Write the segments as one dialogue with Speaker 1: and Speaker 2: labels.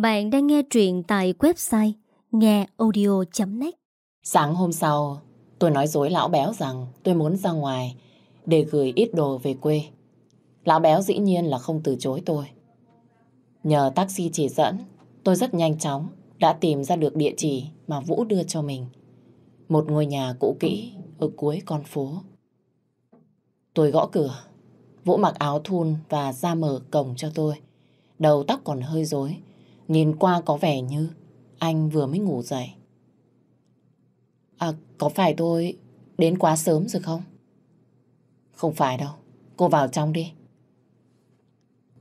Speaker 1: Bạn đang nghe truyện tại website ngheaudio.net
Speaker 2: Sáng hôm sau, tôi nói dối lão béo rằng tôi muốn ra ngoài để gửi ít đồ về quê. Lão béo dĩ nhiên là không từ chối tôi. Nhờ taxi chỉ dẫn, tôi rất nhanh chóng đã tìm ra được địa chỉ mà Vũ đưa cho mình. Một ngôi nhà cũ kỹ ở cuối con phố. Tôi gõ cửa. Vũ mặc áo thun và ra mở cổng cho tôi. Đầu tóc còn hơi rối. Nhìn qua có vẻ như anh vừa mới ngủ dậy. À, có phải tôi đến quá sớm rồi không? Không phải đâu. Cô vào trong đi.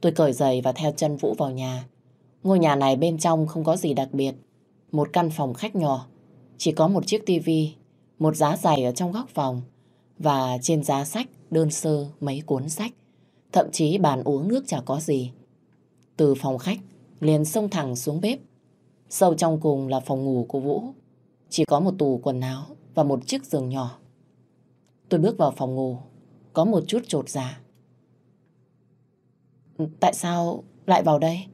Speaker 2: Tôi cởi giày và theo chân Vũ vào nhà. Ngôi nhà này bên trong không có gì đặc biệt. Một căn phòng khách nhỏ. Chỉ có một chiếc tivi, một giá giày ở trong góc phòng và trên giá sách đơn sơ mấy cuốn sách. Thậm chí bàn uống nước chả có gì. Từ phòng khách liền xông thẳng xuống bếp. Sâu trong cùng là phòng ngủ của Vũ. Chỉ có một tủ quần áo và một chiếc giường nhỏ. Tôi bước vào phòng ngủ, có một chút trột dạ. Ừ, tại sao lại vào đây?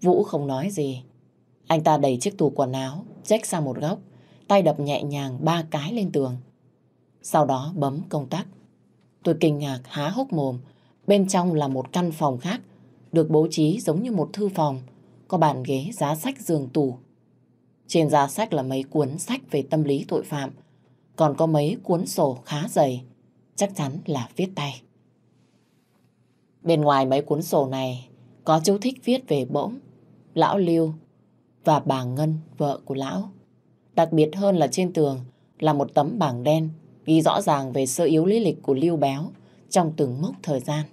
Speaker 2: Vũ không nói gì. Anh ta đẩy chiếc tủ quần áo, rách sang một góc, tay đập nhẹ nhàng ba cái lên tường. Sau đó bấm công tắc. Tôi kinh ngạc há hốc mồm. Bên trong là một căn phòng khác, được bố trí giống như một thư phòng, có bàn ghế, giá sách, giường tủ. Trên giá sách là mấy cuốn sách về tâm lý tội phạm, còn có mấy cuốn sổ khá dày, chắc chắn là viết tay. Bên ngoài mấy cuốn sổ này có chú thích viết về bỗng, lão Lưu và bà Ngân, vợ của lão. Đặc biệt hơn là trên tường là một tấm bảng đen ghi rõ ràng về sơ yếu lý lịch của Lưu Béo trong từng mốc thời gian.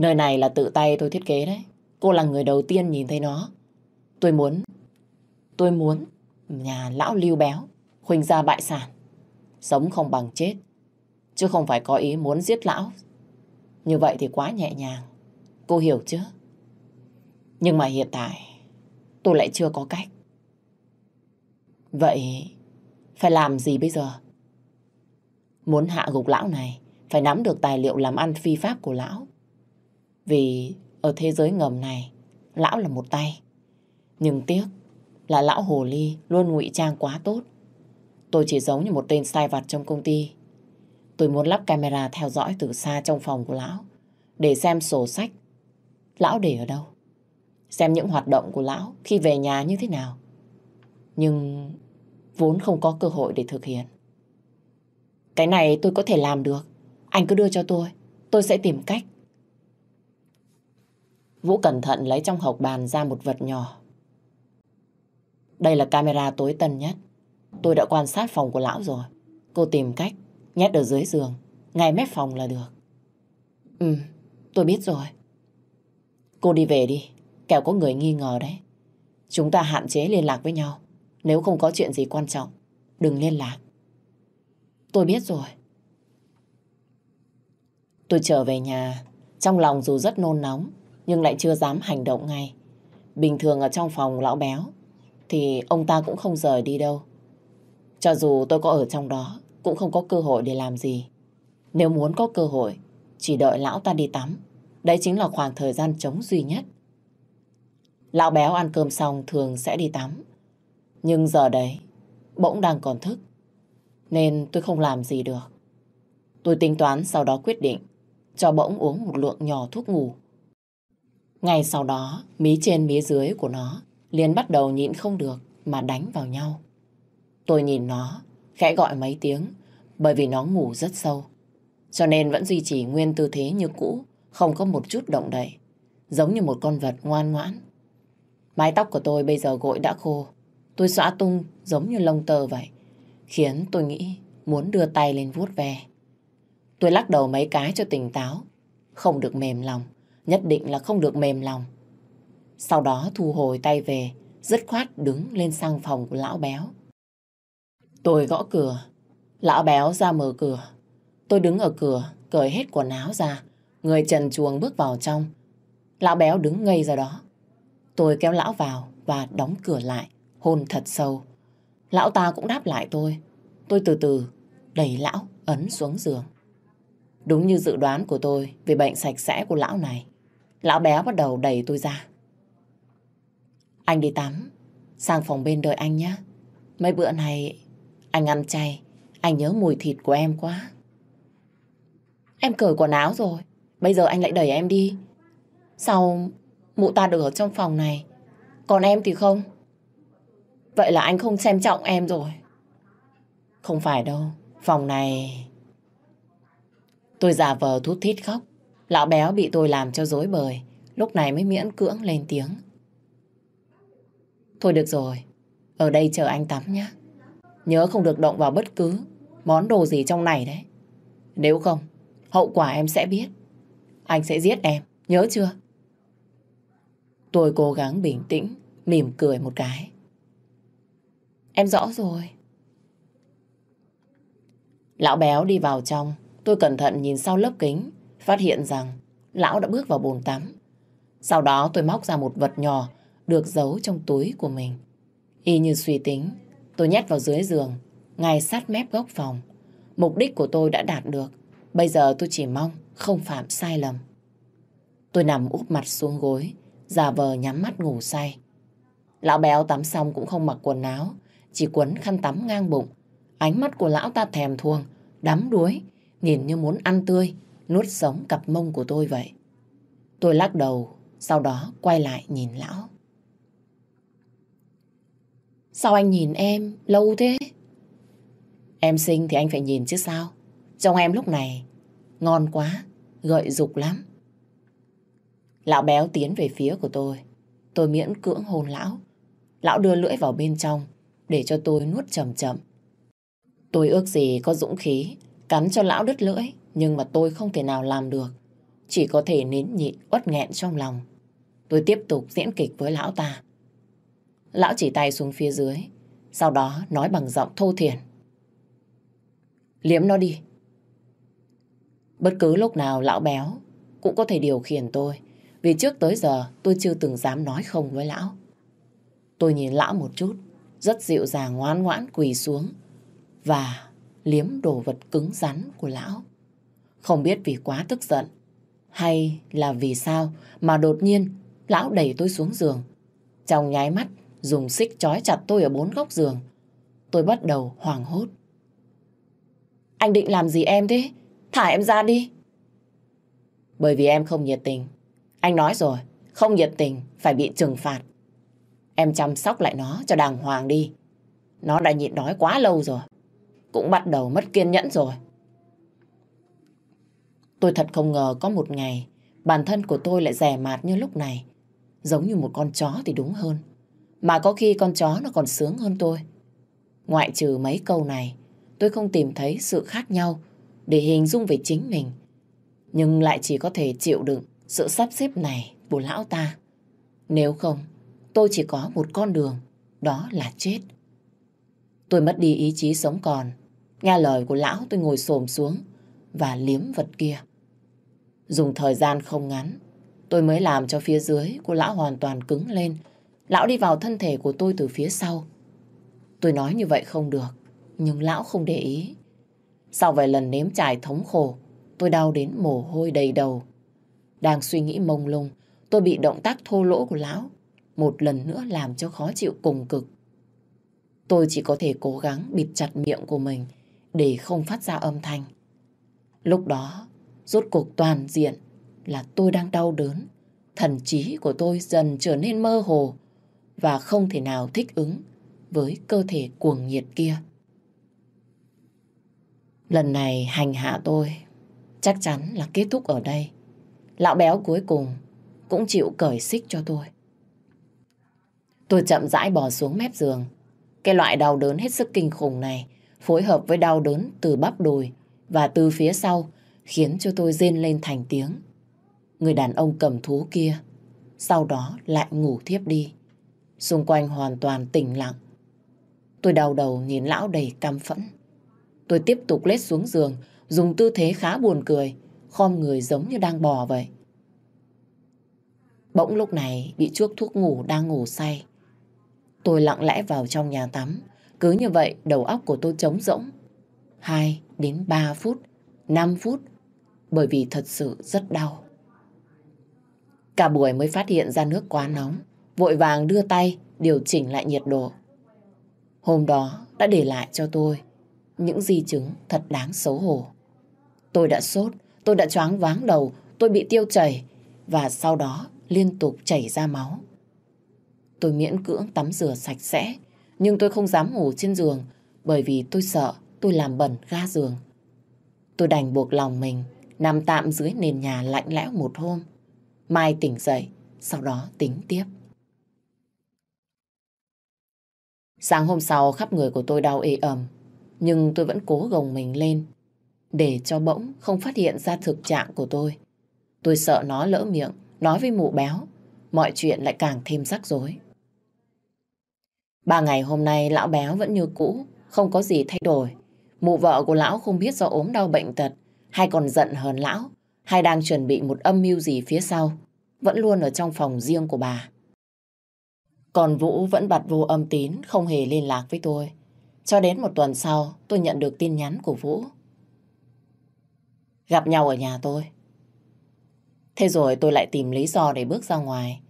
Speaker 2: Nơi này là tự tay tôi thiết kế đấy. Cô là người đầu tiên nhìn thấy nó. Tôi muốn, tôi muốn nhà lão Lưu Béo khuynh gia bại sản. Sống không bằng chết. Chứ không phải có ý muốn giết lão. Như vậy thì quá nhẹ nhàng. Cô hiểu chứ? Nhưng mà hiện tại tôi lại chưa có cách. Vậy phải làm gì bây giờ? Muốn hạ gục lão này phải nắm được tài liệu làm ăn phi pháp của lão. Vì ở thế giới ngầm này, lão là một tay. Nhưng tiếc là lão hồ ly luôn ngụy trang quá tốt. Tôi chỉ giống như một tên sai vặt trong công ty. Tôi muốn lắp camera theo dõi từ xa trong phòng của lão, để xem sổ sách lão để ở đâu. Xem những hoạt động của lão khi về nhà như thế nào. Nhưng vốn không có cơ hội để thực hiện. Cái này tôi có thể làm được. Anh cứ đưa cho tôi. Tôi sẽ tìm cách. Vũ cẩn thận lấy trong hộp bàn ra một vật nhỏ. Đây là camera tối tân nhất. Tôi đã quan sát phòng của lão rồi. Cô tìm cách nhét ở dưới giường, ngay mép phòng là được. Ừ, tôi biết rồi. Cô đi về đi, kẻo có người nghi ngờ đấy. Chúng ta hạn chế liên lạc với nhau. Nếu không có chuyện gì quan trọng, đừng liên lạc. Tôi biết rồi. Tôi trở về nhà, trong lòng dù rất nôn nóng, nhưng lại chưa dám hành động ngay. Bình thường ở trong phòng lão béo, thì ông ta cũng không rời đi đâu. Cho dù tôi có ở trong đó, cũng không có cơ hội để làm gì. Nếu muốn có cơ hội, chỉ đợi lão ta đi tắm. Đấy chính là khoảng thời gian trống duy nhất. Lão béo ăn cơm xong thường sẽ đi tắm. Nhưng giờ đấy, bỗng đang còn thức. Nên tôi không làm gì được. Tôi tính toán sau đó quyết định cho bỗng uống một lượng nhỏ thuốc ngủ. Ngay sau đó, mí trên mí dưới của nó liền bắt đầu nhịn không được mà đánh vào nhau. Tôi nhìn nó, khẽ gọi mấy tiếng bởi vì nó ngủ rất sâu. Cho nên vẫn duy trì nguyên tư thế như cũ, không có một chút động đậy, giống như một con vật ngoan ngoãn. Mái tóc của tôi bây giờ gội đã khô, tôi xõa tung giống như lông tơ vậy, khiến tôi nghĩ muốn đưa tay lên vuốt ve. Tôi lắc đầu mấy cái cho tỉnh táo, không được mềm lòng, nhất định là không được mềm lòng. Sau đó thu hồi tay về, dứt khoát đứng lên sang phòng của lão béo. Tôi gõ cửa, lão béo ra mở cửa. Tôi đứng ở cửa, cởi hết quần áo ra, người trần chuồng bước vào trong. Lão béo đứng ngây ra đó. Tôi kéo lão vào và đóng cửa lại, hôn thật sâu. Lão ta cũng đáp lại tôi. Tôi từ từ đẩy lão ấn xuống giường. Đúng như dự đoán của tôi về bệnh sạch sẽ của lão này. Lão bé bắt đầu đẩy tôi ra. Anh đi tắm, sang phòng bên đợi anh nhé. Mấy bữa này anh ăn chay, anh nhớ mùi thịt của em quá. Em cởi quần áo rồi, bây giờ anh lại đẩy em đi. Sao mụ ta được ở trong phòng này, còn em thì không? Vậy là anh không xem trọng em rồi. Không phải đâu, phòng này... Tôi giả vờ thút thít khóc. Lão béo bị tôi làm cho dối bời. Lúc này mới miễn cưỡng lên tiếng. Thôi được rồi, ở đây chờ anh tắm nhé. Nhớ không được động vào bất cứ món đồ gì trong này đấy. Nếu không, hậu quả em sẽ biết. Anh sẽ giết em, nhớ chưa? Tôi cố gắng bình tĩnh, mỉm cười một cái. Em rõ rồi. Lão béo đi vào trong, tôi cẩn thận nhìn sau lớp kính, phát hiện rằng lão đã bước vào bồn tắm. Sau đó tôi móc ra một vật nhỏ được giấu trong túi của mình. Y như suy tính, tôi nhét vào dưới giường, ngay sát mép góc phòng. Mục đích của tôi đã đạt được, bây giờ tôi chỉ mong không phạm sai lầm. Tôi nằm úp mặt xuống gối, giả vờ nhắm mắt ngủ say. Lão béo tắm xong cũng không mặc quần áo, chỉ quấn khăn tắm ngang bụng. Ánh mắt của lão ta thèm thuồng, đắm đuối, nhìn như muốn ăn tươi, nuốt sống cặp mông của tôi vậy. Tôi lắc đầu, sau đó quay lại nhìn lão. Sao anh nhìn em lâu thế? Em xinh thì anh phải nhìn chứ sao. Trông em lúc này ngon quá, gợi dục lắm. Lão béo tiến về phía của tôi. Tôi miễn cưỡng hôn lão. Lão đưa lưỡi vào bên trong để cho tôi nuốt chậm chậm. Tôi ước gì có dũng khí cắn cho lão đứt lưỡi nhưng mà tôi không thể nào làm được. Chỉ có thể nín nhịn uất nghẹn trong lòng. Tôi tiếp tục diễn kịch với lão ta. Lão chỉ tay xuống phía dưới, sau đó nói bằng giọng thô thiển. Liếm nó đi. Bất cứ lúc nào lão béo cũng có thể điều khiển tôi, vì trước tới giờ tôi chưa từng dám nói không với lão. Tôi nhìn lão một chút, rất dịu dàng ngoan ngoãn quỳ xuống và liếm đồ vật cứng rắn của lão. Không biết vì quá tức giận hay là vì sao mà đột nhiên lão đẩy tôi xuống giường. Trong nháy mắt dùng xích trói chặt tôi ở bốn góc giường. Tôi bắt đầu hoảng hốt. Anh định làm gì em thế? Thả em ra đi. Bởi vì em không nhiệt tình. Anh nói rồi, không nhiệt tình phải bị trừng phạt. Em chăm sóc lại nó cho đàng hoàng đi. Nó đã nhịn đói quá lâu rồi. Cũng bắt đầu mất kiên nhẫn rồi. Tôi thật không ngờ có một ngày bản thân của tôi lại rẻ mạt như lúc này. Giống như một con chó thì đúng hơn. Mà có khi con chó nó còn sướng hơn tôi. Ngoại trừ mấy câu này, tôi không tìm thấy sự khác nhau để hình dung về chính mình. Nhưng lại chỉ có thể chịu đựng sự sắp xếp này của lão ta. Nếu không, tôi chỉ có một con đường, đó là chết. Tôi mất đi ý chí sống còn. Nghe lời của lão tôi ngồi xổm xuống và liếm vật kia. Dùng thời gian không ngắn, tôi mới làm cho phía dưới của lão hoàn toàn cứng lên. Lão đi vào thân thể của tôi từ phía sau. Tôi nói như vậy không được, nhưng lão không để ý. Sau vài lần nếm trải thống khổ, tôi đau đến mồ hôi đầy đầu. Đang suy nghĩ mông lung, tôi bị động tác thô lỗ của lão một lần nữa làm cho khó chịu cùng cực. Tôi chỉ có thể cố gắng bịt chặt miệng của mình để không phát ra âm thanh. Lúc đó, rốt cuộc toàn diện là tôi đang đau đớn. Thần trí của tôi dần trở nên mơ hồ và không thể nào thích ứng với cơ thể cuồng nhiệt kia. Lần này hành hạ tôi, chắc chắn là kết thúc ở đây. Lão béo cuối cùng cũng chịu cởi xích cho tôi. Tôi chậm rãi bò xuống mép giường. Cái loại đau đớn hết sức kinh khủng này phối hợp với đau đớn từ bắp đùi và từ phía sau khiến cho tôi rên lên thành tiếng. Người đàn ông cầm thú kia sau đó lại ngủ thiếp đi. Xung quanh hoàn toàn tĩnh lặng. Tôi đau đầu nhìn lão đầy căm phẫn. Tôi tiếp tục lết xuống giường, dùng tư thế khá buồn cười, khom người giống như đang bò vậy. Bỗng lúc này bị chuốc thuốc ngủ đang ngủ say. Tôi lặng lẽ vào trong nhà tắm. Cứ như vậy đầu óc của tôi trống rỗng. 2 đến 3 phút, 5 phút. Bởi vì thật sự rất đau. Cả buổi mới phát hiện ra nước quá nóng, vội vàng đưa tay điều chỉnh lại nhiệt độ. Hôm đó đã để lại cho tôi những di chứng thật đáng xấu hổ. Tôi đã sốt, tôi đã choáng váng đầu, tôi bị tiêu chảy và sau đó liên tục chảy ra máu. Tôi miễn cưỡng tắm rửa sạch sẽ, nhưng tôi không dám ngủ trên giường bởi vì tôi sợ tôi làm bẩn ga giường. Tôi đành buộc lòng mình nằm tạm dưới nền nhà lạnh lẽo một hôm. Mai tỉnh dậy, sau đó tính tiếp. Sáng hôm sau khắp người của tôi đau ê ẩm, nhưng tôi vẫn cố gồng mình lên để cho bỗng không phát hiện ra thực trạng của tôi. Tôi sợ nó lỡ miệng, nói với mụ béo, mọi chuyện lại càng thêm rắc rối. Ba ngày hôm nay lão béo vẫn như cũ, không có gì thay đổi. Mụ vợ của lão không biết do ốm đau bệnh tật, hay còn giận hờn lão, hay đang chuẩn bị một âm mưu gì phía sau, vẫn luôn ở trong phòng riêng của bà. Còn Vũ vẫn bật vô âm tín, không hề liên lạc với tôi. Cho đến một tuần sau, tôi nhận được tin nhắn của Vũ. Gặp nhau ở nhà tôi. Thế rồi tôi lại tìm lý do để bước ra ngoài.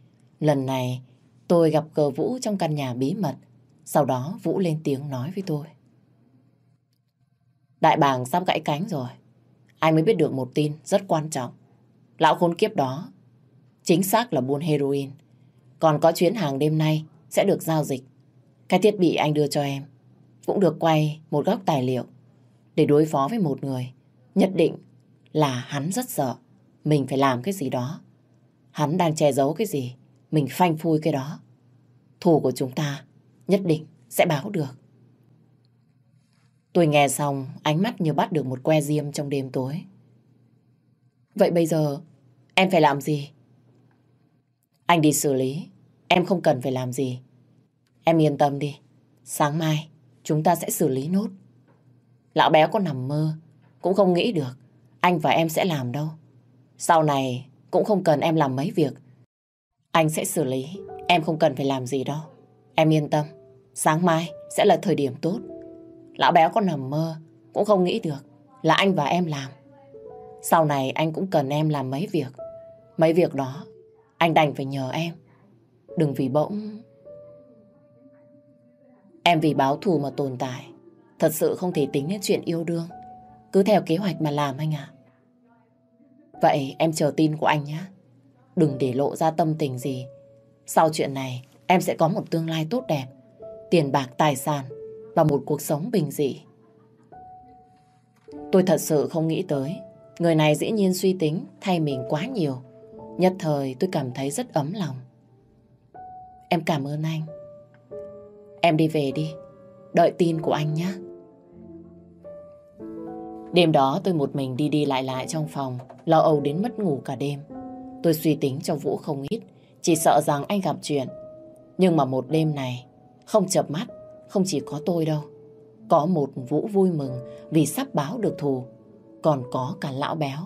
Speaker 2: Lần này, tôi gặp cờ Vũ trong căn nhà bí mật. Sau đó Vũ lên tiếng nói với tôi. Đại bàng sắp gãy cánh rồi. Anh mới biết được một tin rất quan trọng. Lão khốn kiếp đó chính xác là buôn heroin. Còn có chuyến hàng đêm nay sẽ được giao dịch. Cái thiết bị anh đưa cho em cũng được quay một góc tài liệu để đối phó với một người. Nhất định là hắn rất sợ mình phải làm cái gì đó. Hắn đang che giấu cái gì, mình phanh phui cái đó. Thù của chúng ta nhất định sẽ báo được. Tôi nghe xong, ánh mắt như bắt được một que diêm trong đêm tối. Vậy bây giờ, em phải làm gì? Anh đi xử lý, em không cần phải làm gì. Em yên tâm đi, sáng mai chúng ta sẽ xử lý nốt. Lão bé có nằm mơ, cũng không nghĩ được anh và em sẽ làm đâu. Sau này cũng không cần em làm mấy việc. Anh sẽ xử lý, em không cần phải làm gì đâu. Em yên tâm, sáng mai sẽ là thời điểm tốt. Lão béo có nằm mơ, cũng không nghĩ được là anh và em làm. Sau này anh cũng cần em làm mấy việc. Mấy việc đó, anh đành phải nhờ em. Đừng vì bỗng... Em vì báo thù mà tồn tại. Thật sự không thể tính đến chuyện yêu đương. Cứ theo kế hoạch mà làm anh ạ. Vậy em chờ tin của anh nhé. Đừng để lộ ra tâm tình gì. Sau chuyện này, em sẽ có một tương lai tốt đẹp. Tiền bạc, tài sản và một cuộc sống bình dị. Tôi thật sự không nghĩ tới. Người này dĩ nhiên suy tính thay mình quá nhiều. Nhất thời tôi cảm thấy rất ấm lòng. Em cảm ơn anh. Em đi về đi. Đợi tin của anh nhé. Đêm đó tôi một mình đi đi lại lại trong phòng, lo âu đến mất ngủ cả đêm. Tôi suy tính cho Vũ không ít, chỉ sợ rằng anh gặp chuyện. Nhưng mà một đêm này, không chập mắt, không chỉ có tôi đâu. Có một Vũ vui mừng vì sắp báo được thù, còn có cả lão béo.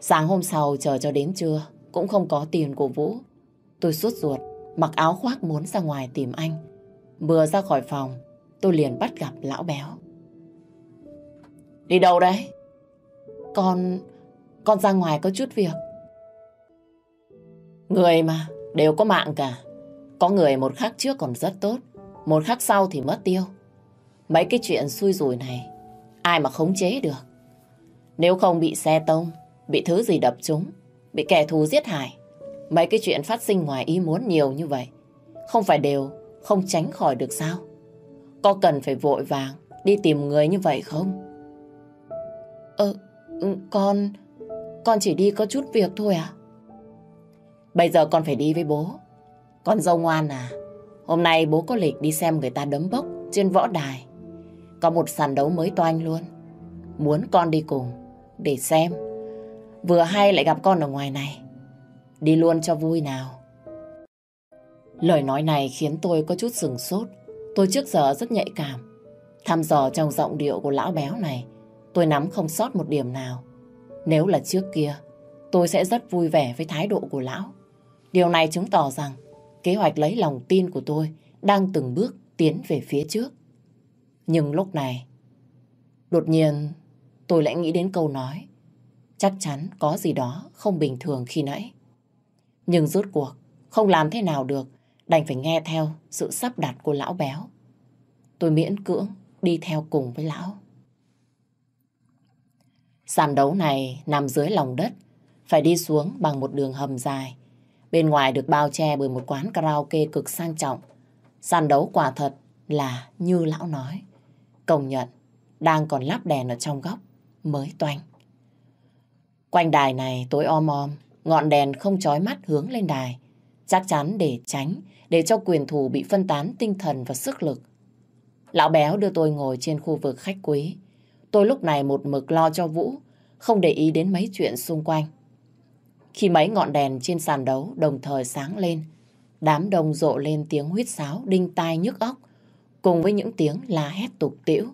Speaker 2: Sáng hôm sau chờ cho đến trưa, cũng không có tiền của Vũ. Tôi suốt ruột, mặc áo khoác muốn ra ngoài tìm anh. Vừa ra khỏi phòng, tôi liền bắt gặp lão béo. Đi đâu đấy? Con... con ra ngoài có chút việc. Người mà, đều có mạng cả. Có người một khắc trước còn rất tốt, một khắc sau thì mất tiêu. Mấy cái chuyện xui rủi này, ai mà khống chế được. Nếu không bị xe tông, bị thứ gì đập trúng, bị kẻ thù giết hại, mấy cái chuyện phát sinh ngoài ý muốn nhiều như vậy, không phải đều không tránh khỏi được sao? Có cần phải vội vàng đi tìm người như vậy không? Ờ, ừ, con... Con chỉ đi có chút việc thôi à? Bây giờ con phải đi với bố. Con dâu ngoan à? Hôm nay bố có lịch đi xem người ta đấm bốc trên võ đài. Có một sàn đấu mới toanh luôn. Muốn con đi cùng để xem. Vừa hay lại gặp con ở ngoài này. Đi luôn cho vui nào. Lời nói này khiến tôi có chút sừng sốt. Tôi trước giờ rất nhạy cảm. Thăm dò trong giọng điệu của lão béo này Tôi nắm không sót một điểm nào. Nếu là trước kia, tôi sẽ rất vui vẻ với thái độ của lão. Điều này chứng tỏ rằng kế hoạch lấy lòng tin của tôi đang từng bước tiến về phía trước. Nhưng lúc này, đột nhiên tôi lại nghĩ đến câu nói. chắc chắn có gì đó không bình thường khi nãy. Nhưng rốt cuộc, không làm thế nào được, đành phải nghe theo sự sắp đặt của lão béo. Tôi miễn cưỡng đi theo cùng với lão. Sàn đấu này nằm dưới lòng đất, phải đi xuống bằng một đường hầm dài. Bên ngoài được bao che bởi một quán karaoke cực sang trọng. Sàn đấu quả thật là như lão nói. Công nhận, đang còn lắp đèn ở trong góc, mới toanh. Quanh đài này tối om om, ngọn đèn không chói mắt hướng lên đài. Chắc chắn để tránh, để cho quyền thủ bị phân tán tinh thần và sức lực. Lão béo đưa tôi ngồi trên khu vực khách quý. Tôi lúc này một mực lo cho Vũ, không để ý đến mấy chuyện xung quanh. Khi mấy ngọn đèn trên sàn đấu đồng thời sáng lên, đám đông rộ lên tiếng huýt sáo đinh tai nhức óc, cùng với những tiếng la hét tục tiễu.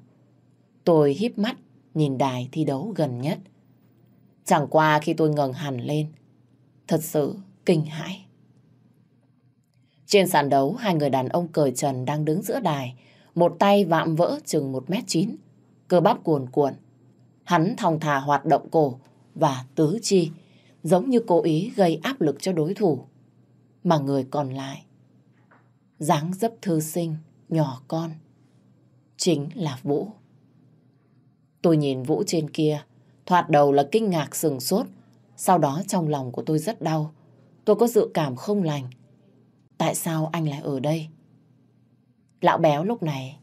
Speaker 2: Tôi híp mắt nhìn đài thi đấu gần nhất. Chẳng qua khi tôi ngẩng hẳn lên, thật sự kinh hãi. Trên sàn đấu, hai người đàn ông cởi trần đang đứng giữa đài, một tay vạm vỡ chừng 1m9, cơ bắp cuồn cuộn. Hắn thong thả hoạt động cổ và tứ chi, giống như cố ý gây áp lực cho đối thủ. Mà người còn lại, dáng dấp thư sinh, nhỏ con, chính là Vũ. Tôi nhìn Vũ trên kia, thoạt đầu là kinh ngạc sừng sốt, sau đó trong lòng của tôi rất đau. Tôi có dự cảm không lành. Tại sao anh lại ở đây? Lão béo lúc này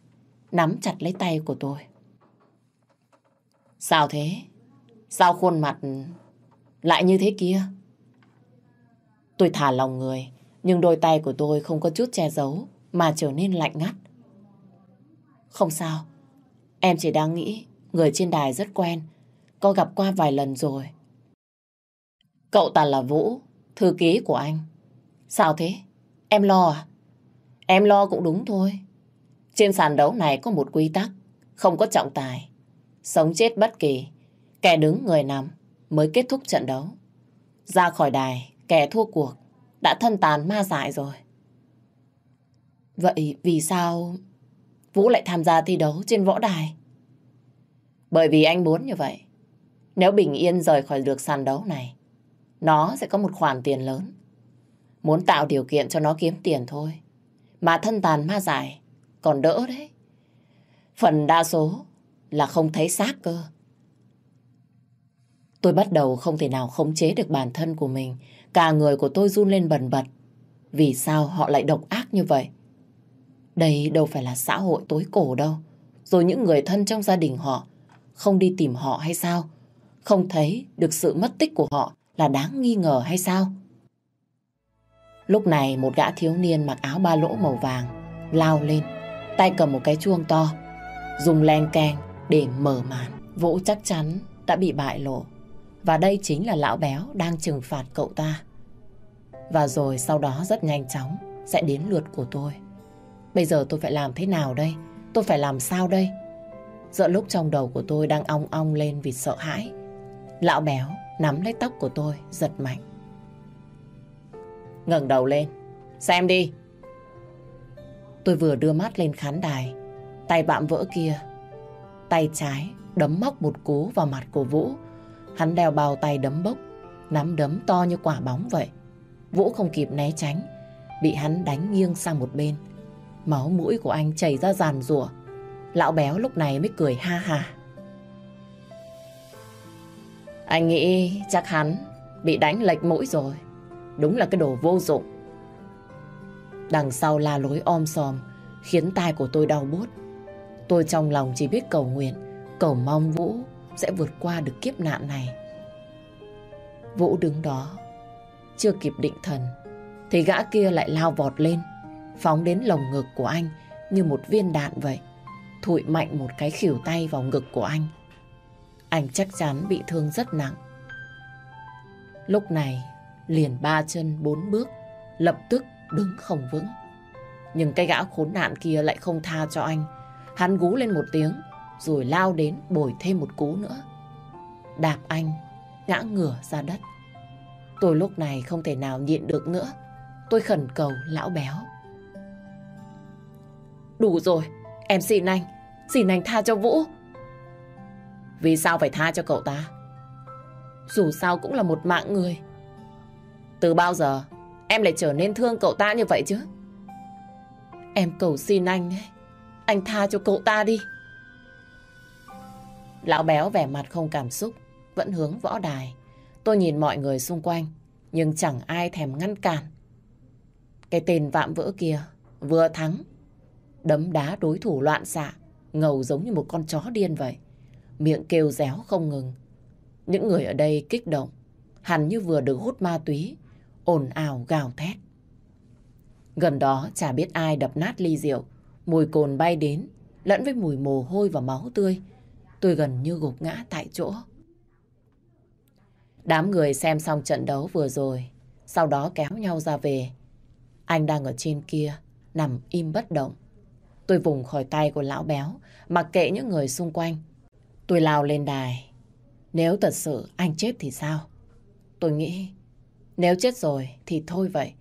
Speaker 2: nắm chặt lấy tay của tôi. Sao thế? Sao khuôn mặt lại như thế kia? Tôi thả lòng người, nhưng đôi tay của tôi không có chút che giấu mà trở nên lạnh ngắt. Không sao, em chỉ đang nghĩ người trên đài rất quen, có gặp qua vài lần rồi. Cậu ta là Vũ, thư ký của anh. Sao thế? Em lo à? Em lo cũng đúng thôi. Trên sàn đấu này có một quy tắc, không có trọng tài. Sống chết bất kỳ, kẻ đứng người nằm mới kết thúc trận đấu. Ra khỏi đài, kẻ thua cuộc, đã thân tàn ma dại rồi. Vậy vì sao Vũ lại tham gia thi đấu trên võ đài? Bởi vì anh muốn như vậy. Nếu bình yên rời khỏi được sàn đấu này, nó sẽ có một khoản tiền lớn. Muốn tạo điều kiện cho nó kiếm tiền thôi. Mà thân tàn ma dại còn đỡ đấy. Phần đa số là không thấy xác cơ. Tôi bắt đầu không thể nào khống chế được bản thân của mình. Cả người của tôi run lên bần bật. Vì sao họ lại độc ác như vậy? Đây đâu phải là xã hội tối cổ đâu. Rồi những người thân trong gia đình họ không đi tìm họ hay sao? Không thấy được sự mất tích của họ là đáng nghi ngờ hay sao? Lúc này một gã thiếu niên mặc áo ba lỗ màu vàng lao lên, tay cầm một cái chuông to, dùng len keng để mở màn. Vũ chắc chắn đã bị bại lộ và đây chính là lão béo đang trừng phạt cậu ta. Và rồi sau đó rất nhanh chóng sẽ đến lượt của tôi. Bây giờ tôi phải làm thế nào đây? Tôi phải làm sao đây? Giữa lúc trong đầu của tôi đang ong ong lên vì sợ hãi, lão béo nắm lấy tóc của tôi giật mạnh. ngẩng đầu lên, xem đi. Tôi vừa đưa mắt lên khán đài, tay bạm vỡ kia, tay trái đấm móc một cú vào mặt của Vũ. Hắn đeo bao tay đấm bốc, nắm đấm to như quả bóng vậy. Vũ không kịp né tránh, bị hắn đánh nghiêng sang một bên. Máu mũi của anh chảy ra giàn rủa. Lão béo lúc này mới cười ha ha. Anh nghĩ chắc hắn bị đánh lệch mũi rồi. Đúng là cái đồ vô dụng. Đằng sau la lối om sòm khiến tai của tôi đau buốt. Tôi trong lòng chỉ biết cầu nguyện, cầu mong Vũ sẽ vượt qua được kiếp nạn này. Vũ đứng đó, chưa kịp định thần, thì gã kia lại lao vọt lên, phóng đến lồng ngực của anh như một viên đạn vậy, thụi mạnh một cái khỉu tay vào ngực của anh. Anh chắc chắn bị thương rất nặng. Lúc này, liền ba chân bốn bước, lập tức đứng không vững. Nhưng cái gã khốn nạn kia lại không tha cho anh. Hắn gú lên một tiếng, rồi lao đến bồi thêm một cú nữa. Đạp anh, ngã ngửa ra đất. Tôi lúc này không thể nào nhịn được nữa. Tôi khẩn cầu lão béo. Đủ rồi, em xin anh, xin anh tha cho Vũ. Vì sao phải tha cho cậu ta? Dù sao cũng là một mạng người. Từ bao giờ em lại trở nên thương cậu ta như vậy chứ? Em cầu xin anh ấy. Anh tha cho cậu ta đi. Lão béo vẻ mặt không cảm xúc, vẫn hướng võ đài. Tôi nhìn mọi người xung quanh, nhưng chẳng ai thèm ngăn cản. Cái tên vạm vỡ kia vừa thắng, đấm đá đối thủ loạn xạ, ngầu giống như một con chó điên vậy. Miệng kêu réo không ngừng. Những người ở đây kích động, hẳn như vừa được hút ma túy, ồn ào gào thét. Gần đó chả biết ai đập nát ly rượu, mùi cồn bay đến, lẫn với mùi mồ hôi và máu tươi. Tôi gần như gục ngã tại chỗ. Đám người xem xong trận đấu vừa rồi, sau đó kéo nhau ra về. Anh đang ở trên kia, nằm im bất động. Tôi vùng khỏi tay của lão béo, mặc kệ những người xung quanh. Tôi lao lên đài. Nếu thật sự anh chết thì sao? Tôi nghĩ, nếu chết rồi thì thôi vậy.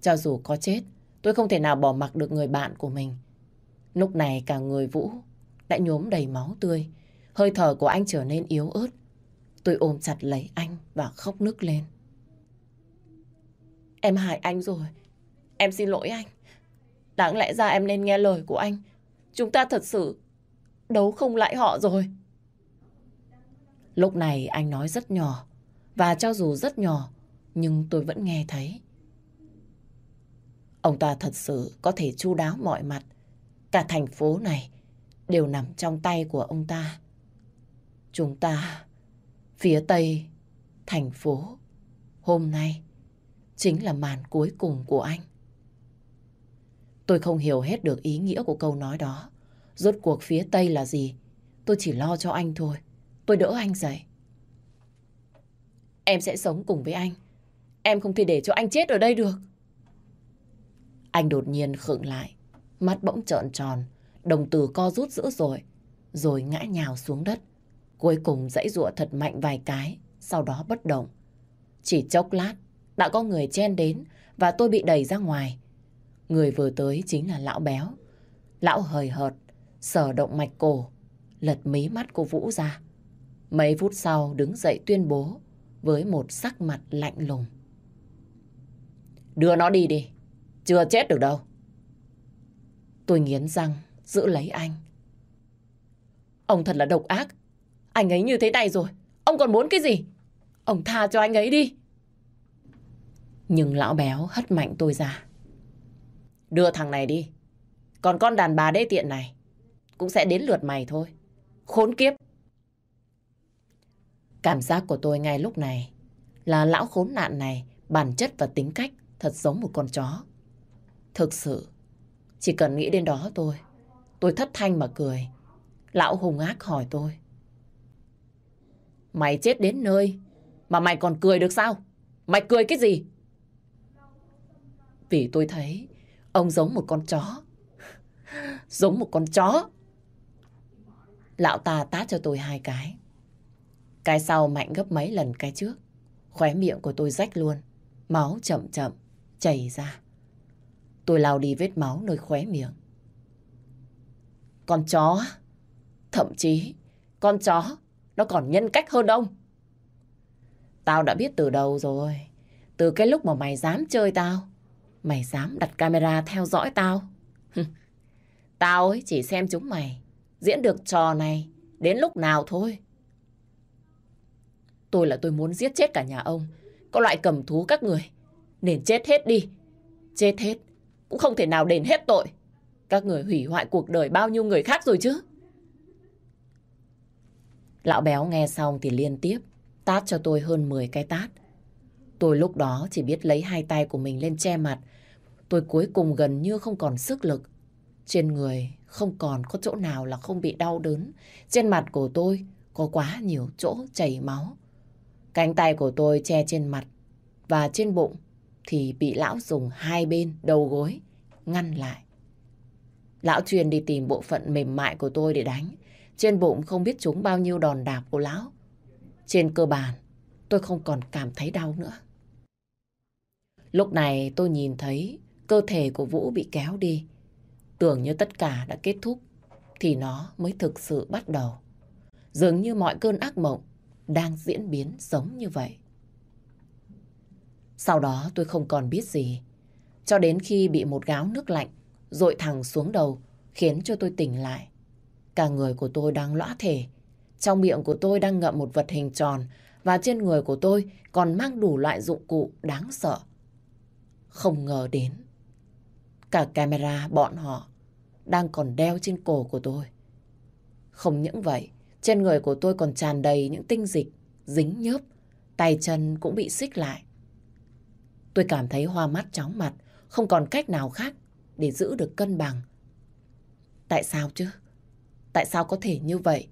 Speaker 2: Cho dù có chết, tôi không thể nào bỏ mặc được người bạn của mình. Lúc này cả người Vũ đã nhuốm đầy máu tươi. Hơi thở của anh trở nên yếu ớt. Tôi ôm chặt lấy anh và khóc nức lên. Em hại anh rồi. Em xin lỗi anh. Đáng lẽ ra em nên nghe lời của anh. Chúng ta thật sự đấu không lại họ rồi. Lúc này anh nói rất nhỏ. Và cho dù rất nhỏ, nhưng tôi vẫn nghe thấy. Ông ta thật sự có thể chu đáo mọi mặt. Cả thành phố này đều nằm trong tay của ông ta. Chúng ta, phía tây, thành phố, hôm nay chính là màn cuối cùng của anh. Tôi không hiểu hết được ý nghĩa của câu nói đó. Rốt cuộc phía tây là gì? Tôi chỉ lo cho anh thôi. Tôi đỡ anh dậy. Em sẽ sống cùng với anh. Em không thể để cho anh chết ở đây được. Anh đột nhiên khựng lại. Mắt bỗng trợn tròn. Đồng tử co rút dữ rồi. Rồi ngã nhào xuống đất. Cuối cùng dãy rụa thật mạnh vài cái. Sau đó bất động. Chỉ chốc lát. Đã có người chen đến. Và tôi bị đẩy ra ngoài. Người vừa tới chính là lão béo. Lão hời hợt. Sở động mạch cổ. Lật mí mắt cô Vũ ra. Mấy phút sau đứng dậy tuyên bố với một sắc mặt lạnh lùng. Đưa nó đi đi, chưa chết được đâu. Tôi nghiến răng, giữ lấy anh. Ông thật là độc ác. Anh ấy như thế này rồi, ông còn muốn cái gì? Ông tha cho anh ấy đi. Nhưng lão béo hất mạnh tôi ra. Đưa thằng này đi. Còn con đàn bà đê tiện này cũng sẽ đến lượt mày thôi. Khốn kiếp. Cảm giác của tôi ngay lúc này là lão khốn nạn này bản chất và tính cách thật giống một con chó. Thực sự, chỉ cần nghĩ đến đó tôi tôi thất thanh mà cười. Lão hùng ác hỏi tôi. Mày chết đến nơi, mà mày còn cười được sao? Mày cười cái gì? Vì tôi thấy ông giống một con chó. giống một con chó. Lão ta tát cho tôi hai cái. Cái sau mạnh gấp mấy lần cái trước. Khóe miệng của tôi rách luôn. Máu chậm chậm, chảy ra. Tôi lao đi vết máu nơi khóe miệng. Con chó, thậm chí con chó nó còn nhân cách hơn ông. Tao đã biết từ đầu rồi. Từ cái lúc mà mày dám chơi tao, mày dám đặt camera theo dõi tao. tao ấy chỉ xem chúng mày diễn được trò này đến lúc nào thôi. Tôi là tôi muốn giết chết cả nhà ông. Có loại cầm thú các người. Nên chết hết đi. Chết hết. Cũng không thể nào đền hết tội. Các người hủy hoại cuộc đời bao nhiêu người khác rồi chứ. Lão béo nghe xong thì liên tiếp, tát cho tôi hơn 10 cái tát. Tôi lúc đó chỉ biết lấy hai tay của mình lên che mặt. Tôi cuối cùng gần như không còn sức lực. Trên người không còn có chỗ nào là không bị đau đớn. Trên mặt của tôi có quá nhiều chỗ chảy máu. Cánh tay của tôi che trên mặt và trên bụng thì bị lão dùng hai bên đầu gối ngăn lại. Lão truyền đi tìm bộ phận mềm mại của tôi để đánh. Trên bụng không biết trúng bao nhiêu đòn đạp của lão. Trên cơ bản, tôi không còn cảm thấy đau nữa. Lúc này tôi nhìn thấy cơ thể của Vũ bị kéo đi. Tưởng như tất cả đã kết thúc, thì nó mới thực sự bắt đầu. Dường như mọi cơn ác mộng đang diễn biến giống như vậy. Sau đó tôi không còn biết gì. Cho đến khi bị một gáo nước lạnh dội thẳng xuống đầu khiến cho tôi tỉnh lại. Cả người của tôi đang lõa thể. Trong miệng của tôi đang ngậm một vật hình tròn và trên người của tôi còn mang đủ loại dụng cụ đáng sợ. Không ngờ đến. Cả camera bọn họ đang còn đeo trên cổ của tôi. Không những vậy, trên người của tôi còn tràn đầy những tinh dịch, dính nhớp, tay chân cũng bị xích lại. Tôi cảm thấy hoa mắt chóng mặt, không còn cách nào khác để giữ được cân bằng. Tại sao chứ? Tại sao có thể như vậy?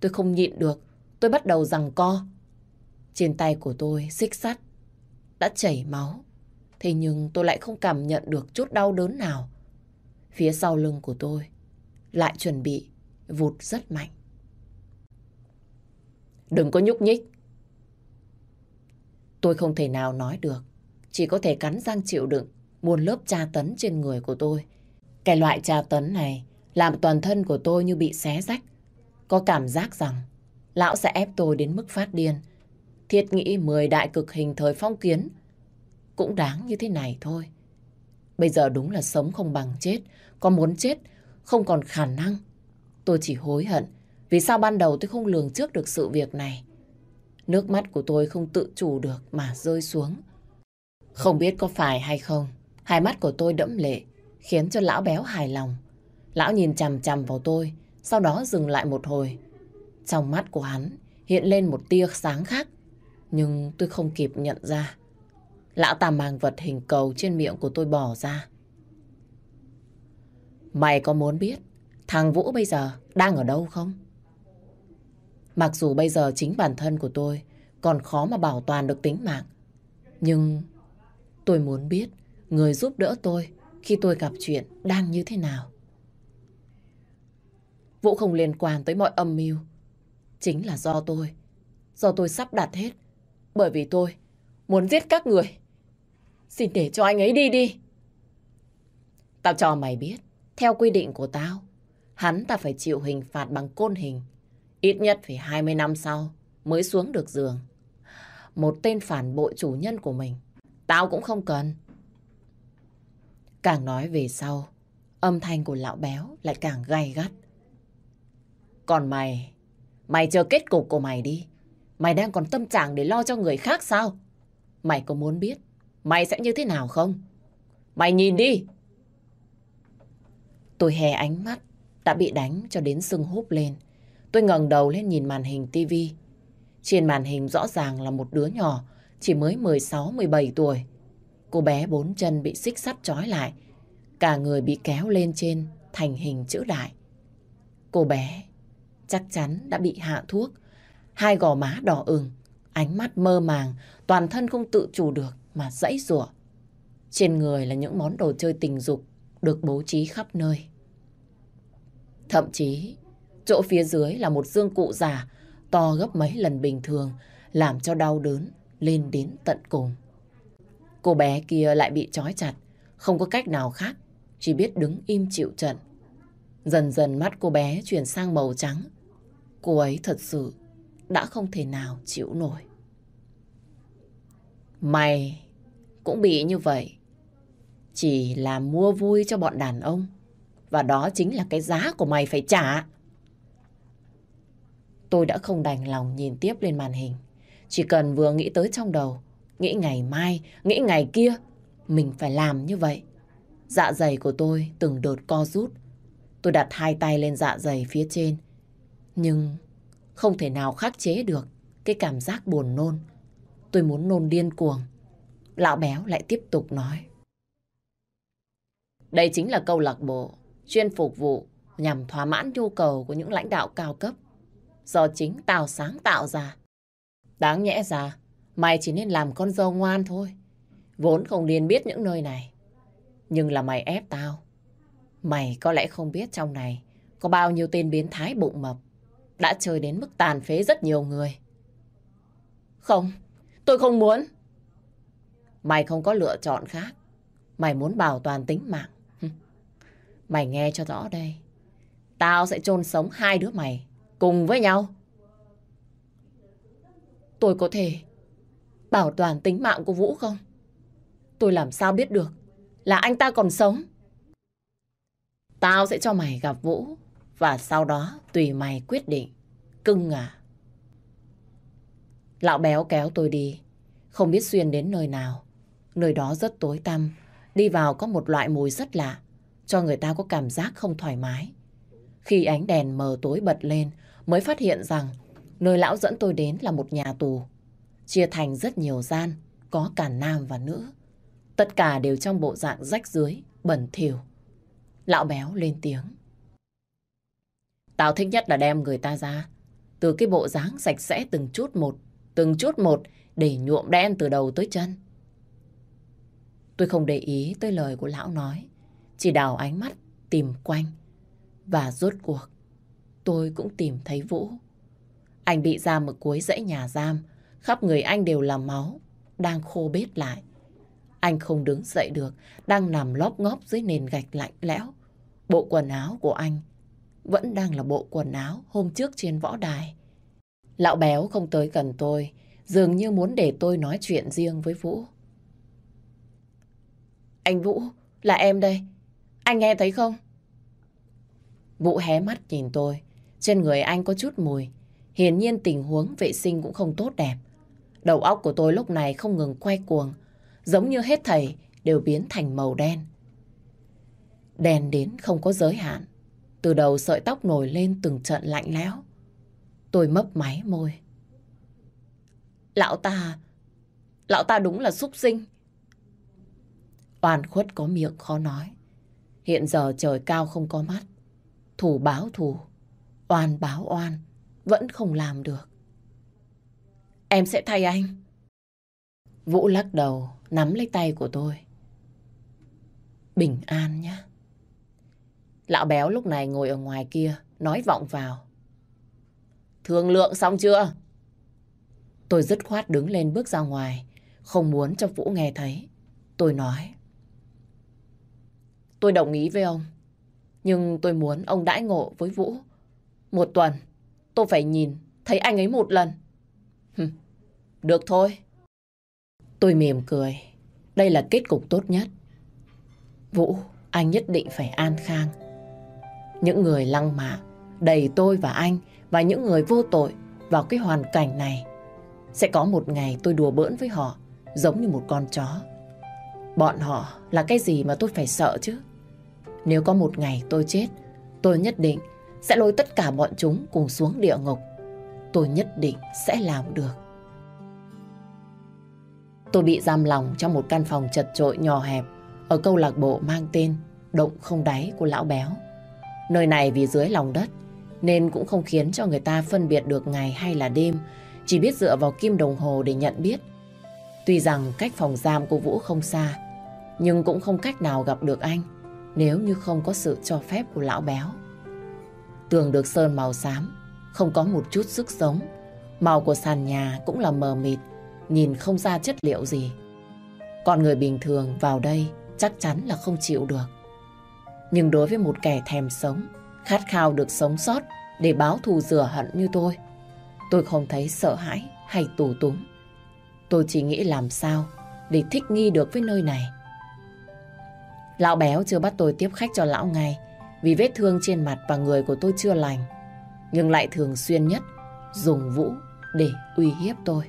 Speaker 2: Tôi không nhịn được, tôi bắt đầu rằng co. Trên tay của tôi xích sắt, đã chảy máu. Thế nhưng tôi lại không cảm nhận được chút đau đớn nào. Phía sau lưng của tôi lại chuẩn bị vụt rất mạnh. Đừng có nhúc nhích. Tôi không thể nào nói được. Chỉ có thể cắn răng chịu đựng muôn lớp tra tấn trên người của tôi. Cái loại tra tấn này làm toàn thân của tôi như bị xé rách. Có cảm giác rằng lão sẽ ép tôi đến mức phát điên. Thiết nghĩ 10 đại cực hình thời phong kiến cũng đáng như thế này thôi. Bây giờ đúng là sống không bằng chết. Có muốn chết, không còn khả năng. Tôi chỉ hối hận vì sao ban đầu tôi không lường trước được sự việc này. Nước mắt của tôi không tự chủ được mà rơi xuống. Không biết có phải hay không, hai mắt của tôi đẫm lệ, khiến cho lão béo hài lòng. Lão nhìn chằm chằm vào tôi, sau đó dừng lại một hồi. Trong mắt của hắn hiện lên một tia sáng khác, nhưng tôi không kịp nhận ra. Lão ta mang vật hình cầu trên miệng của tôi bỏ ra. Mày có muốn biết thằng Vũ bây giờ đang ở đâu không? Mặc dù bây giờ chính bản thân của tôi còn khó mà bảo toàn được tính mạng, nhưng tôi muốn biết người giúp đỡ tôi khi tôi gặp chuyện đang như thế nào. Vũ không liên quan tới mọi âm mưu. Chính là do tôi. Do tôi sắp đặt hết. Bởi vì tôi muốn giết các người. Xin để cho anh ấy đi đi. Tao cho mày biết. Theo quy định của tao, hắn ta phải chịu hình phạt bằng côn hình. Ít nhất phải 20 năm sau mới xuống được giường. Một tên phản bội chủ nhân của mình. Tao cũng không cần. Càng nói về sau, âm thanh của lão béo lại càng gay gắt. Còn mày, mày chờ kết cục của mày đi. Mày đang còn tâm trạng để lo cho người khác sao? Mày có muốn biết mày sẽ như thế nào không? Mày nhìn đi! Tôi hè ánh mắt, đã bị đánh cho đến sưng húp lên. Tôi ngẩng đầu lên nhìn màn hình tivi. Trên màn hình rõ ràng là một đứa nhỏ, chỉ mới 16-17 tuổi. Cô bé bốn chân bị xích sắt trói lại, cả người bị kéo lên trên thành hình chữ đại. Cô bé chắc chắn đã bị hạ thuốc, hai gò má đỏ ửng, ánh mắt mơ màng, toàn thân không tự chủ được mà dãy rủa. Trên người là những món đồ chơi tình dục được bố trí khắp nơi. Thậm chí, chỗ phía dưới là một dương cụ già to gấp mấy lần bình thường, làm cho đau đớn lên đến tận cùng. Cô bé kia lại bị trói chặt, không có cách nào khác, chỉ biết đứng im chịu trận. Dần dần mắt cô bé chuyển sang màu trắng. Cô ấy thật sự đã không thể nào chịu nổi. Mày cũng bị như vậy. Chỉ là mua vui cho bọn đàn ông. Và đó chính là cái giá của mày phải trả. Tôi đã không đành lòng nhìn tiếp lên màn hình. Chỉ cần vừa nghĩ tới trong đầu, nghĩ ngày mai, nghĩ ngày kia, mình phải làm như vậy. Dạ dày của tôi từng đột co rút. Tôi đặt hai tay lên dạ dày phía trên. Nhưng không thể nào khắc chế được cái cảm giác buồn nôn. Tôi muốn nôn điên cuồng. Lão béo lại tiếp tục nói. Đây chính là câu lạc bộ chuyên phục vụ nhằm thỏa mãn nhu cầu của những lãnh đạo cao cấp do chính tao sáng tạo ra. Đáng nhẽ ra, mày chỉ nên làm con dâu ngoan thôi. Vốn không nên biết những nơi này. Nhưng là mày ép tao. Mày có lẽ không biết trong này có bao nhiêu tên biến thái bụng mập đã chơi đến mức tàn phế rất nhiều người. Không, tôi không muốn. Mày không có lựa chọn khác. Mày muốn bảo toàn tính mạng. Mày nghe cho rõ đây. Tao sẽ chôn sống hai đứa mày cùng với nhau. tôi có thể bảo toàn tính mạng của Vũ không? Tôi làm sao biết được là anh ta còn sống? Tao sẽ cho mày gặp Vũ và sau đó tùy mày quyết định. Cưng à? Lão béo kéo tôi đi, không biết xuyên đến nơi nào. Nơi đó rất tối tăm, đi vào có một loại mùi rất lạ, cho người ta có cảm giác không thoải mái. Khi ánh đèn mờ tối bật lên, mới phát hiện rằng nơi lão dẫn tôi đến là một nhà tù. Chia thành rất nhiều gian, có cả nam và nữ. Tất cả đều trong bộ dạng rách dưới, bẩn thỉu. Lão béo lên tiếng. Tao thích nhất là đem người ta ra. Từ cái bộ dáng sạch sẽ từng chút một, từng chút một để nhuộm đen từ đầu tới chân. Tôi không để ý tới lời của lão nói, chỉ đào ánh mắt tìm quanh. Và rốt cuộc, tôi cũng tìm thấy Vũ. Anh bị giam ở cuối dãy nhà giam, khắp người anh đều là máu, đang khô bết lại. Anh không đứng dậy được, đang nằm lóp ngóp dưới nền gạch lạnh lẽo. Bộ quần áo của anh vẫn đang là bộ quần áo hôm trước trên võ đài. Lão béo không tới gần tôi, dường như muốn để tôi nói chuyện riêng với Vũ. Anh Vũ, là em đây. Anh nghe thấy không? Vũ hé mắt nhìn tôi. Trên người anh có chút mùi. Hiển nhiên tình huống vệ sinh cũng không tốt đẹp. Đầu óc của tôi lúc này không ngừng quay cuồng. Giống như hết thầy đều biến thành màu đen. Đen đến không có giới hạn. Từ đầu sợi tóc nổi lên từng trận lạnh lẽo. Tôi mấp máy môi. Lão ta... Lão ta đúng là súc sinh. Oan khuất có miệng khó nói. Hiện giờ trời cao không có mắt. Thủ báo thủ, oan báo oan, vẫn không làm được. Em sẽ thay anh. Vũ lắc đầu, nắm lấy tay của tôi. Bình an nhé. Lão béo lúc này ngồi ở ngoài kia, nói vọng vào. Thương lượng xong chưa? Tôi dứt khoát đứng lên bước ra ngoài, không muốn cho Vũ nghe thấy. Tôi nói. Tôi đồng ý với ông. Nhưng tôi muốn ông đãi ngộ với Vũ. Một tuần, tôi phải nhìn, thấy anh ấy một lần. Được thôi. Tôi mỉm cười. Đây là kết cục tốt nhất. Vũ, anh nhất định phải an khang. Những người lăng mạ, đầy tôi và anh và những người vô tội vào cái hoàn cảnh này. Sẽ có một ngày tôi đùa bỡn với họ, giống như một con chó. Bọn họ là cái gì mà tôi phải sợ chứ? Nếu có một ngày tôi chết, tôi nhất định sẽ lôi tất cả bọn chúng cùng xuống địa ngục. Tôi nhất định sẽ làm được. Tôi bị giam lòng trong một căn phòng chật trội nhỏ hẹp ở câu lạc bộ mang tên Động Không Đáy của Lão Béo. Nơi này vì dưới lòng đất nên cũng không khiến cho người ta phân biệt được ngày hay là đêm, chỉ biết dựa vào kim đồng hồ để nhận biết. Tuy rằng cách phòng giam của Vũ không xa, nhưng cũng không cách nào gặp được anh nếu như không có sự cho phép của lão béo. Tường được sơn màu xám, không có một chút sức sống. Màu của sàn nhà cũng là mờ mịt, nhìn không ra chất liệu gì. Còn người bình thường vào đây chắc chắn là không chịu được. Nhưng đối với một kẻ thèm sống, khát khao được sống sót để báo thù rửa hận như tôi, tôi không thấy sợ hãi hay tù túng. Tôi chỉ nghĩ làm sao để thích nghi được với nơi này. Lão béo chưa bắt tôi tiếp khách cho lão ngay vì vết thương trên mặt và người của tôi chưa lành. Nhưng lại thường xuyên nhất dùng vũ để uy hiếp tôi.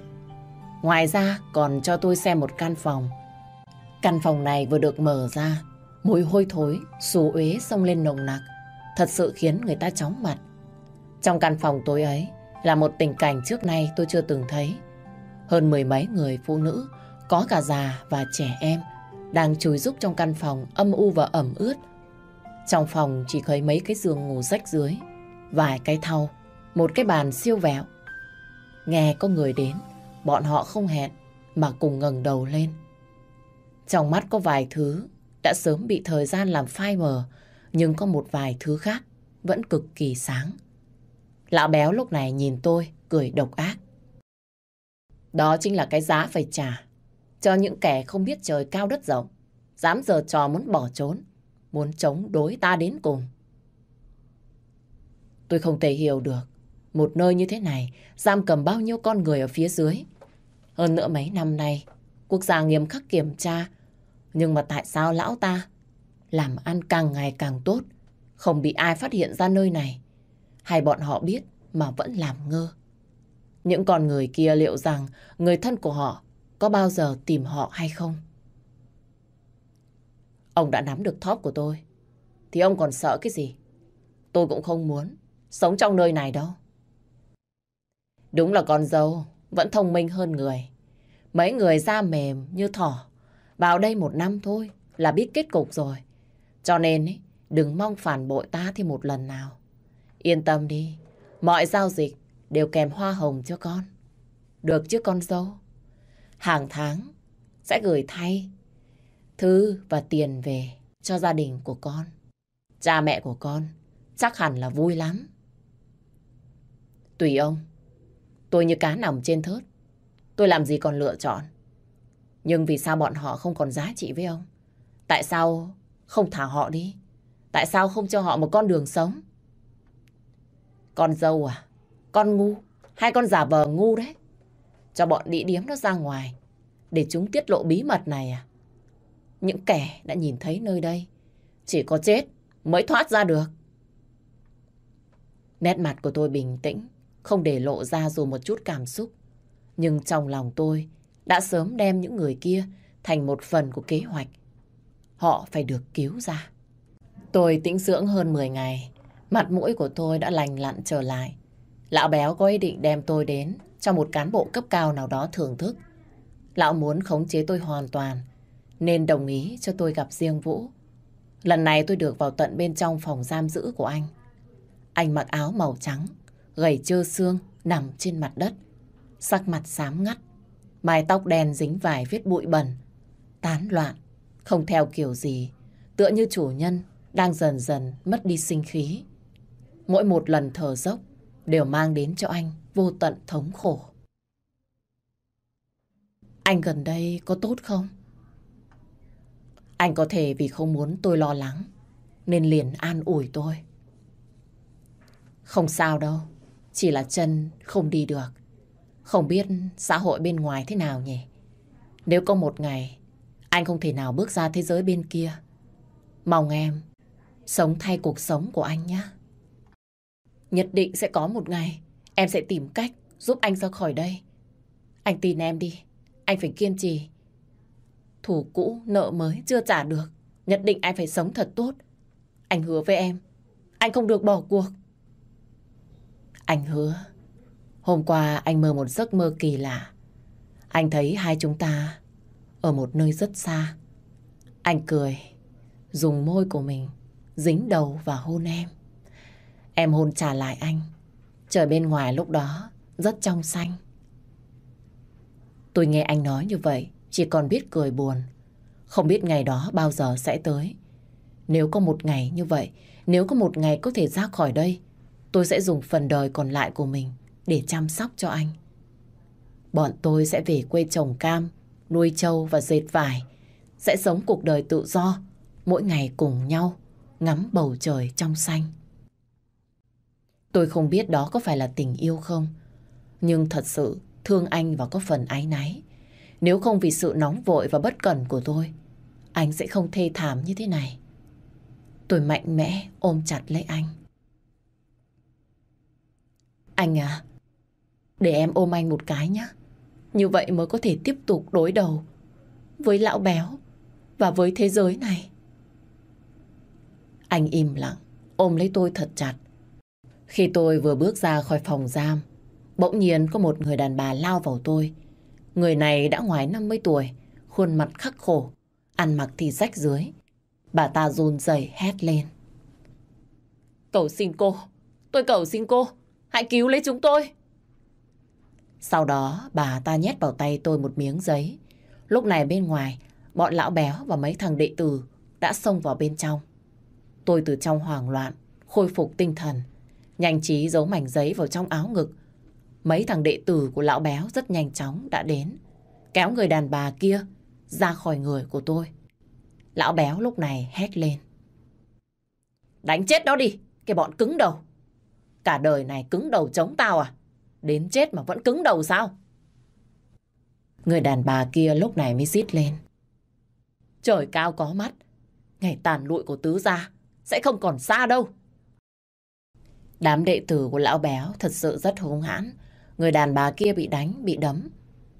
Speaker 2: Ngoài ra còn cho tôi xem một căn phòng. Căn phòng này vừa được mở ra, mùi hôi thối, xù uế xông lên nồng nặc, thật sự khiến người ta chóng mặt. Trong căn phòng tối ấy là một tình cảnh trước nay tôi chưa từng thấy. Hơn mười mấy người phụ nữ, có cả già và trẻ em, đang chùi rúc trong căn phòng âm u và ẩm ướt. Trong phòng chỉ thấy mấy cái giường ngủ rách dưới, vài cái thau, một cái bàn siêu vẹo. Nghe có người đến, bọn họ không hẹn mà cùng ngẩng đầu lên. Trong mắt có vài thứ đã sớm bị thời gian làm phai mờ, nhưng có một vài thứ khác vẫn cực kỳ sáng. Lão béo lúc này nhìn tôi, cười độc ác. Đó chính là cái giá phải trả cho những kẻ không biết trời cao đất rộng, dám giờ trò muốn bỏ trốn, muốn chống đối ta đến cùng. Tôi không thể hiểu được Một nơi như thế này giam cầm bao nhiêu con người ở phía dưới. Hơn nữa mấy năm nay, quốc gia nghiêm khắc kiểm tra. Nhưng mà tại sao lão ta làm ăn càng ngày càng tốt, không bị ai phát hiện ra nơi này? Hay bọn họ biết mà vẫn làm ngơ? Những con người kia liệu rằng người thân của họ có bao giờ tìm họ hay không? Ông đã nắm được thóp của tôi, thì ông còn sợ cái gì? Tôi cũng không muốn sống trong nơi này đâu. Đúng là con dâu vẫn thông minh hơn người. Mấy người da mềm như thỏ, vào đây một năm thôi là biết kết cục rồi. Cho nên ấy, đừng mong phản bội ta thêm một lần nào. Yên tâm đi, mọi giao dịch đều kèm hoa hồng cho con. Được chứ con dâu? Hàng tháng sẽ gửi thay thư và tiền về cho gia đình của con. Cha mẹ của con chắc hẳn là vui lắm. Tùy ông, tôi như cá nằm trên thớt. Tôi làm gì còn lựa chọn. Nhưng vì sao bọn họ không còn giá trị với ông? Tại sao không thả họ đi? Tại sao không cho họ một con đường sống? Con dâu à? Con ngu? Hai con giả vờ ngu đấy? Cho bọn đĩ điếm nó ra ngoài để chúng tiết lộ bí mật này à? Những kẻ đã nhìn thấy nơi đây chỉ có chết mới thoát ra được. Nét mặt của tôi bình tĩnh, không để lộ ra dù một chút cảm xúc. Nhưng trong lòng tôi đã sớm đem những người kia thành một phần của kế hoạch. Họ phải được cứu ra. Tôi tĩnh dưỡng hơn 10 ngày, mặt mũi của tôi đã lành lặn trở lại. Lão béo có ý định đem tôi đến cho một cán bộ cấp cao nào đó thưởng thức. Lão muốn khống chế tôi hoàn toàn, nên đồng ý cho tôi gặp riêng Vũ. Lần này tôi được vào tận bên trong phòng giam giữ của anh. Anh mặc áo màu trắng, gầy trơ xương, nằm trên mặt đất. Sắc mặt xám ngắt, mái tóc đen dính vài vết bụi bẩn, tán loạn, không theo kiểu gì, tựa như chủ nhân đang dần dần mất đi sinh khí. Mỗi một lần thở dốc đều mang đến cho anh vô tận thống khổ. Anh gần đây có tốt không? Anh có thể vì không muốn tôi lo lắng nên liền an ủi tôi. Không sao đâu, chỉ là chân không đi được. Không biết xã hội bên ngoài thế nào nhỉ? Nếu có một ngày anh không thể nào bước ra thế giới bên kia, mong em sống thay cuộc sống của anh nhé. Nhất định sẽ có một ngày em sẽ tìm cách giúp anh ra khỏi đây. Anh tin em đi, anh phải kiên trì. Thủ cũ, nợ mới chưa trả được. Nhất định anh phải sống thật tốt. Anh hứa với em, anh không được bỏ cuộc. Anh hứa. Hôm qua anh mơ một giấc mơ kỳ lạ. Anh thấy hai chúng ta ở một nơi rất xa. Anh cười, dùng môi của mình dính đầu và hôn em. Em hôn trả lại anh. Trời bên ngoài lúc đó rất trong xanh. Tôi nghe anh nói như vậy, chỉ còn biết cười buồn. Không biết ngày đó bao giờ sẽ tới. Nếu có một ngày như vậy, nếu có một ngày có thể ra khỏi đây, tôi sẽ dùng phần đời còn lại của mình để chăm sóc cho anh. Bọn tôi sẽ về quê trồng cam, nuôi trâu và dệt vải, sẽ sống cuộc đời tự do, mỗi ngày cùng nhau, ngắm bầu trời trong xanh. Tôi không biết đó có phải là tình yêu không, nhưng thật sự thương anh và có phần áy náy. Nếu không vì sự nóng vội và bất cẩn của tôi, anh sẽ không thê thảm như thế này. Tôi mạnh mẽ ôm chặt lấy anh. Anh à, để em ôm anh một cái nhé. Như vậy mới có thể tiếp tục đối đầu với lão béo và với thế giới này. Anh im lặng, ôm lấy tôi thật chặt. Khi tôi vừa bước ra khỏi phòng giam, bỗng nhiên có một người đàn bà lao vào tôi. Người này đã ngoài 50 tuổi, khuôn mặt khắc khổ, ăn mặc thì rách dưới. Bà ta run rẩy hét lên. Cầu xin cô, tôi cầu xin cô, hãy cứu lấy chúng tôi. Sau đó bà ta nhét vào tay tôi một miếng giấy. Lúc này bên ngoài, bọn lão béo và mấy thằng đệ tử đã xông vào bên trong. Tôi từ trong hoảng loạn, khôi phục tinh thần, nhanh trí giấu mảnh giấy vào trong áo ngực. Mấy thằng đệ tử của lão béo rất nhanh chóng đã đến, kéo người đàn bà kia ra khỏi người của tôi. Lão béo lúc này hét lên. Đánh chết nó đi, cái bọn cứng đầu. Cả đời này cứng đầu chống tao à? Đến chết mà vẫn cứng đầu sao? Người đàn bà kia lúc này mới rít lên. Trời cao có mắt, ngày tàn lụi của tứ gia sẽ không còn xa đâu. Đám đệ tử của lão béo thật sự rất hung hãn. Người đàn bà kia bị đánh, bị đấm,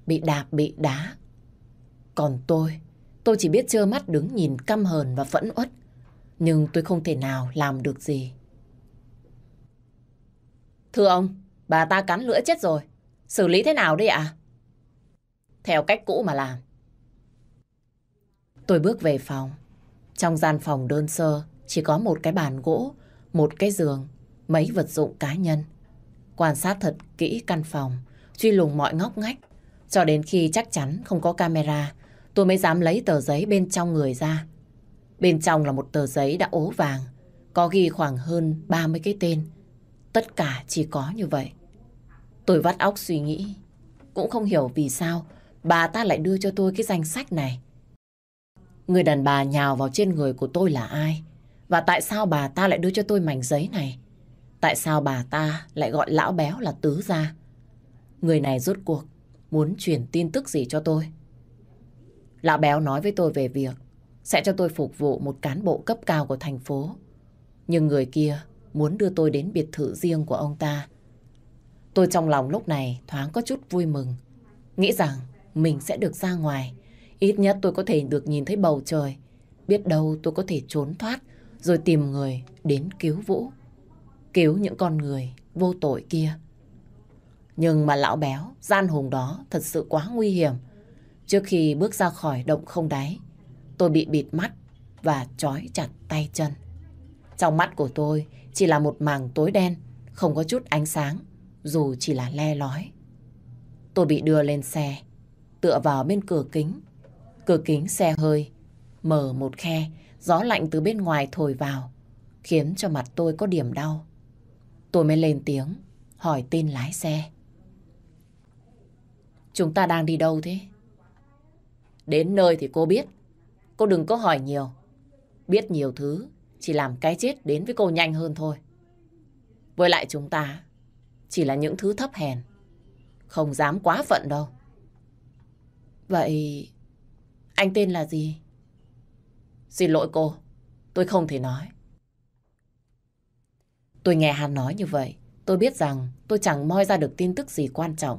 Speaker 2: bị đạp, bị đá. Còn tôi, tôi chỉ biết trơ mắt đứng nhìn căm hờn và phẫn uất. Nhưng tôi không thể nào làm được gì. Thưa ông, bà ta cắn lưỡi chết rồi. Xử lý thế nào đây ạ? Theo cách cũ mà làm. Tôi bước về phòng. Trong gian phòng đơn sơ chỉ có một cái bàn gỗ, một cái giường, mấy vật dụng cá nhân. Quan sát thật kỹ căn phòng, truy lùng mọi ngóc ngách. Cho đến khi chắc chắn không có camera, tôi mới dám lấy tờ giấy bên trong người ra. Bên trong là một tờ giấy đã ố vàng, có ghi khoảng hơn 30 cái tên. Tất cả chỉ có như vậy. Tôi vắt óc suy nghĩ, cũng không hiểu vì sao bà ta lại đưa cho tôi cái danh sách này. Người đàn bà nhào vào trên người của tôi là ai? Và tại sao bà ta lại đưa cho tôi mảnh giấy này? Tại sao bà ta lại gọi lão béo là tứ gia? Người này rốt cuộc muốn truyền tin tức gì cho tôi? Lão béo nói với tôi về việc sẽ cho tôi phục vụ một cán bộ cấp cao của thành phố. Nhưng người kia muốn đưa tôi đến biệt thự riêng của ông ta. Tôi trong lòng lúc này thoáng có chút vui mừng. Nghĩ rằng mình sẽ được ra ngoài. Ít nhất tôi có thể được nhìn thấy bầu trời. Biết đâu tôi có thể trốn thoát rồi tìm người đến cứu Vũ. Cứu những con người vô tội kia. Nhưng mà lão béo, gian hùng đó thật sự quá nguy hiểm. Trước khi bước ra khỏi động không đáy, tôi bị bịt mắt và trói chặt tay chân. Trong mắt của tôi chỉ là một màng tối đen, không có chút ánh sáng, dù chỉ là le lói. Tôi bị đưa lên xe, tựa vào bên cửa kính. Cửa kính xe hơi, mở một khe, gió lạnh từ bên ngoài thổi vào, khiến cho mặt tôi có điểm đau. Tôi mới lên tiếng, hỏi tên lái xe. Chúng ta đang đi đâu thế? Đến nơi thì cô biết. Cô đừng có hỏi nhiều. Biết nhiều thứ chỉ làm cái chết đến với cô nhanh hơn thôi. Với lại chúng ta chỉ là những thứ thấp hèn. Không dám quá phận đâu. Vậy anh tên là gì? Xin lỗi cô, tôi không thể nói. Tôi nghe hắn nói như vậy, tôi biết rằng tôi chẳng moi ra được tin tức gì quan trọng.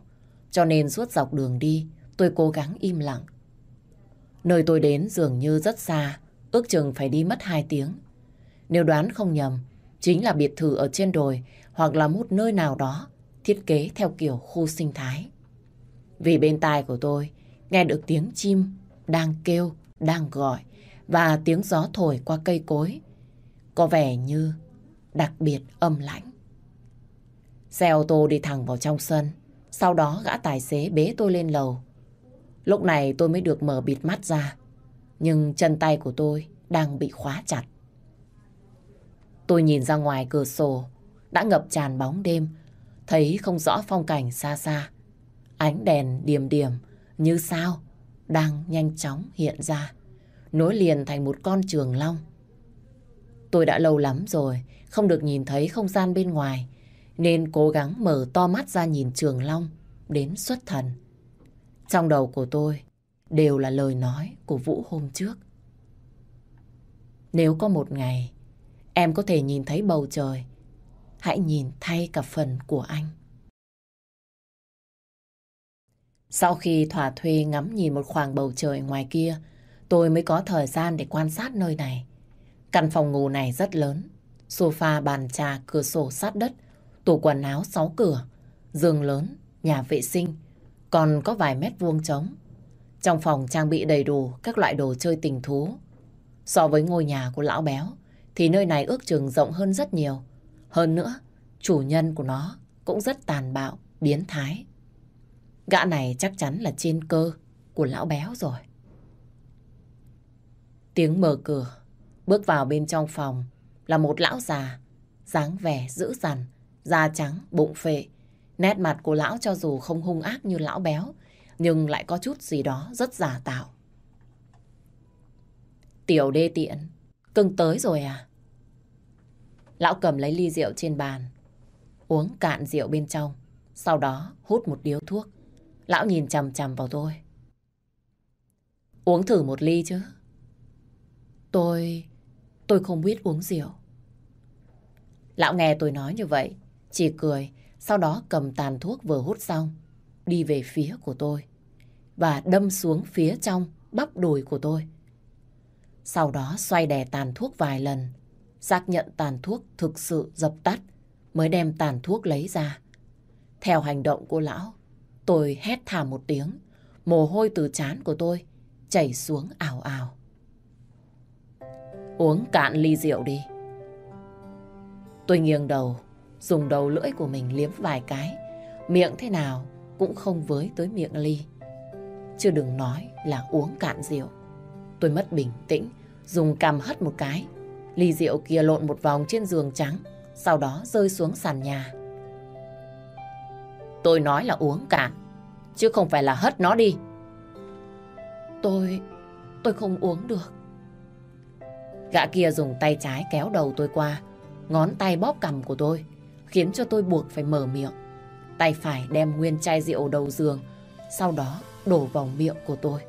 Speaker 2: Cho nên suốt dọc đường đi, tôi cố gắng im lặng. Nơi tôi đến dường như rất xa, ước chừng phải đi mất 2 tiếng. Nếu đoán không nhầm, chính là biệt thự ở trên đồi hoặc là một nơi nào đó thiết kế theo kiểu khu sinh thái. Vì bên tai của tôi nghe được tiếng chim đang kêu, đang gọi và tiếng gió thổi qua cây cối. Có vẻ như đặc biệt âm lãnh. Xe ô tô đi thẳng vào trong sân, sau đó gã tài xế bế tôi lên lầu. Lúc này tôi mới được mở bịt mắt ra, nhưng chân tay của tôi đang bị khóa chặt. Tôi nhìn ra ngoài cửa sổ, đã ngập tràn bóng đêm, thấy không rõ phong cảnh xa xa. Ánh đèn điềm điểm như sao đang nhanh chóng hiện ra, nối liền thành một con trường long. Tôi đã lâu lắm rồi, không được nhìn thấy không gian bên ngoài, nên cố gắng mở to mắt ra nhìn trường long đến xuất thần. Trong đầu của tôi đều là lời nói của Vũ hôm trước. Nếu có một ngày em có thể nhìn thấy bầu trời, hãy nhìn thay cả phần của anh. Sau khi thỏa thuê ngắm nhìn một khoảng bầu trời ngoài kia, tôi mới có thời gian để quan sát nơi này. Căn phòng ngủ này rất lớn. Sofa, bàn trà, cửa sổ sát đất, tủ quần áo sáu cửa, giường lớn, nhà vệ sinh, còn có vài mét vuông trống. Trong phòng trang bị đầy đủ các loại đồ chơi tình thú. So với ngôi nhà của lão béo, thì nơi này ước chừng rộng hơn rất nhiều. Hơn nữa, chủ nhân của nó cũng rất tàn bạo, biến thái. Gã này chắc chắn là trên cơ của lão béo rồi. Tiếng mở cửa, bước vào bên trong phòng là một lão già, dáng vẻ dữ dằn, da trắng, bụng phệ. Nét mặt của lão cho dù không hung ác như lão béo, nhưng lại có chút gì đó rất giả tạo. Tiểu đê tiện, cưng tới rồi à? Lão cầm lấy ly rượu trên bàn. uống cạn rượu bên trong, sau đó hút một điếu thuốc. Lão nhìn chằm chằm vào tôi. Uống thử một ly chứ. Tôi... tôi không biết uống rượu. Lão nghe tôi nói như vậy, chỉ cười, sau đó cầm tàn thuốc vừa hút xong, đi về phía của tôi và đâm xuống phía trong bắp đùi của tôi. Sau đó xoay đè tàn thuốc vài lần, xác nhận tàn thuốc thực sự dập tắt, mới đem tàn thuốc lấy ra. Theo hành động của lão, tôi hét thảm một tiếng, mồ hôi từ chán của tôi chảy xuống ảo ảo. Uống cạn ly rượu đi. Tôi nghiêng đầu, dùng đầu lưỡi của mình liếm vài cái, miệng thế nào cũng không với tới miệng ly. Chứ đừng nói là uống cạn rượu. Tôi mất bình tĩnh, dùng cằm hất một cái. Ly rượu kia lộn một vòng trên giường trắng, sau đó rơi xuống sàn nhà. Tôi nói là uống cạn, chứ không phải là hất nó đi. Tôi... tôi không uống được. Gã kia dùng tay trái kéo đầu tôi qua, ngón tay bóp cằm của tôi, khiến cho tôi buộc phải mở miệng. Tay phải đem nguyên chai rượu đầu giường, sau đó đổ vào miệng của tôi.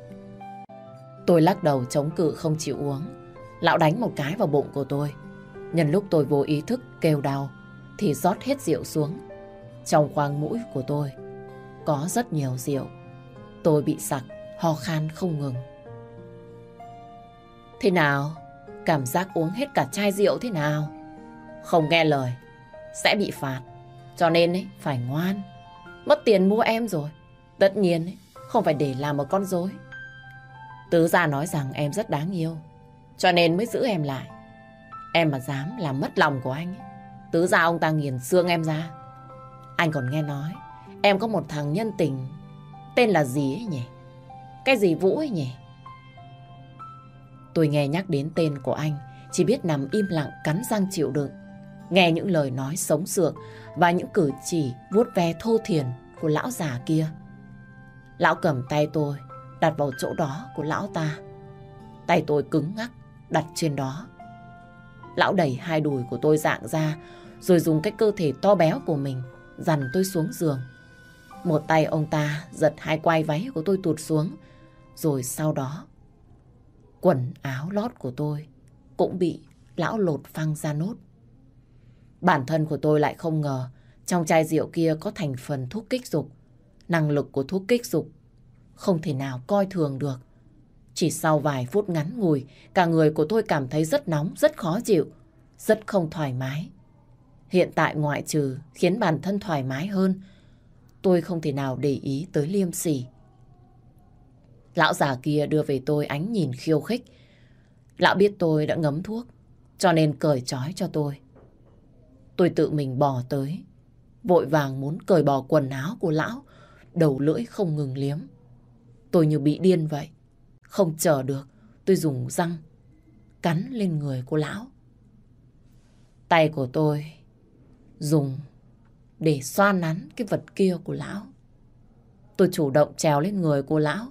Speaker 2: Tôi lắc đầu chống cự không chịu uống. Lão đánh một cái vào bụng của tôi. Nhân lúc tôi vô ý thức kêu đau, thì rót hết rượu xuống. Trong khoang mũi của tôi có rất nhiều rượu. Tôi bị sặc, ho khan không ngừng. Thế nào? Cảm giác uống hết cả chai rượu thế nào? Không nghe lời, sẽ bị phạt. Cho nên ấy, phải ngoan. Mất tiền mua em rồi. Tất nhiên ấy, không phải để làm một con dối. Tứ gia nói rằng em rất đáng yêu, cho nên mới giữ em lại. Em mà dám làm mất lòng của anh, ấy, tứ gia ông ta nghiền xương em ra. Anh còn nghe nói, em có một thằng nhân tình, tên là gì ấy nhỉ? Cái gì Vũ ấy nhỉ? Tôi nghe nhắc đến tên của anh, chỉ biết nằm im lặng cắn răng chịu đựng. Nghe những lời nói sống sượng và những cử chỉ vuốt ve thô thiền của lão già kia. Lão cầm tay tôi, đặt vào chỗ đó của lão ta. Tay tôi cứng ngắc, đặt trên đó. Lão đẩy hai đùi của tôi dạng ra, rồi dùng cái cơ thể to béo của mình dằn tôi xuống giường. Một tay ông ta giật hai quai váy của tôi tụt xuống, rồi sau đó quần áo lót của tôi cũng bị lão lột phăng ra nốt. Bản thân của tôi lại không ngờ trong chai rượu kia có thành phần thuốc kích dục. Năng lực của thuốc kích dục không thể nào coi thường được. Chỉ sau vài phút ngắn ngủi, cả người của tôi cảm thấy rất nóng, rất khó chịu, rất không thoải mái. Hiện tại ngoại trừ khiến bản thân thoải mái hơn, tôi không thể nào để ý tới liêm sỉ. Lão già kia đưa về tôi ánh nhìn khiêu khích. Lão biết tôi đã ngấm thuốc, cho nên cởi trói cho tôi. Tôi tự mình bò tới, vội vàng muốn cởi bỏ quần áo của lão, đầu lưỡi không ngừng liếm. Tôi như bị điên vậy. Không chờ được, tôi dùng răng cắn lên người cô lão. Tay của tôi dùng để xoa nắn cái vật kia của lão. Tôi chủ động trèo lên người cô lão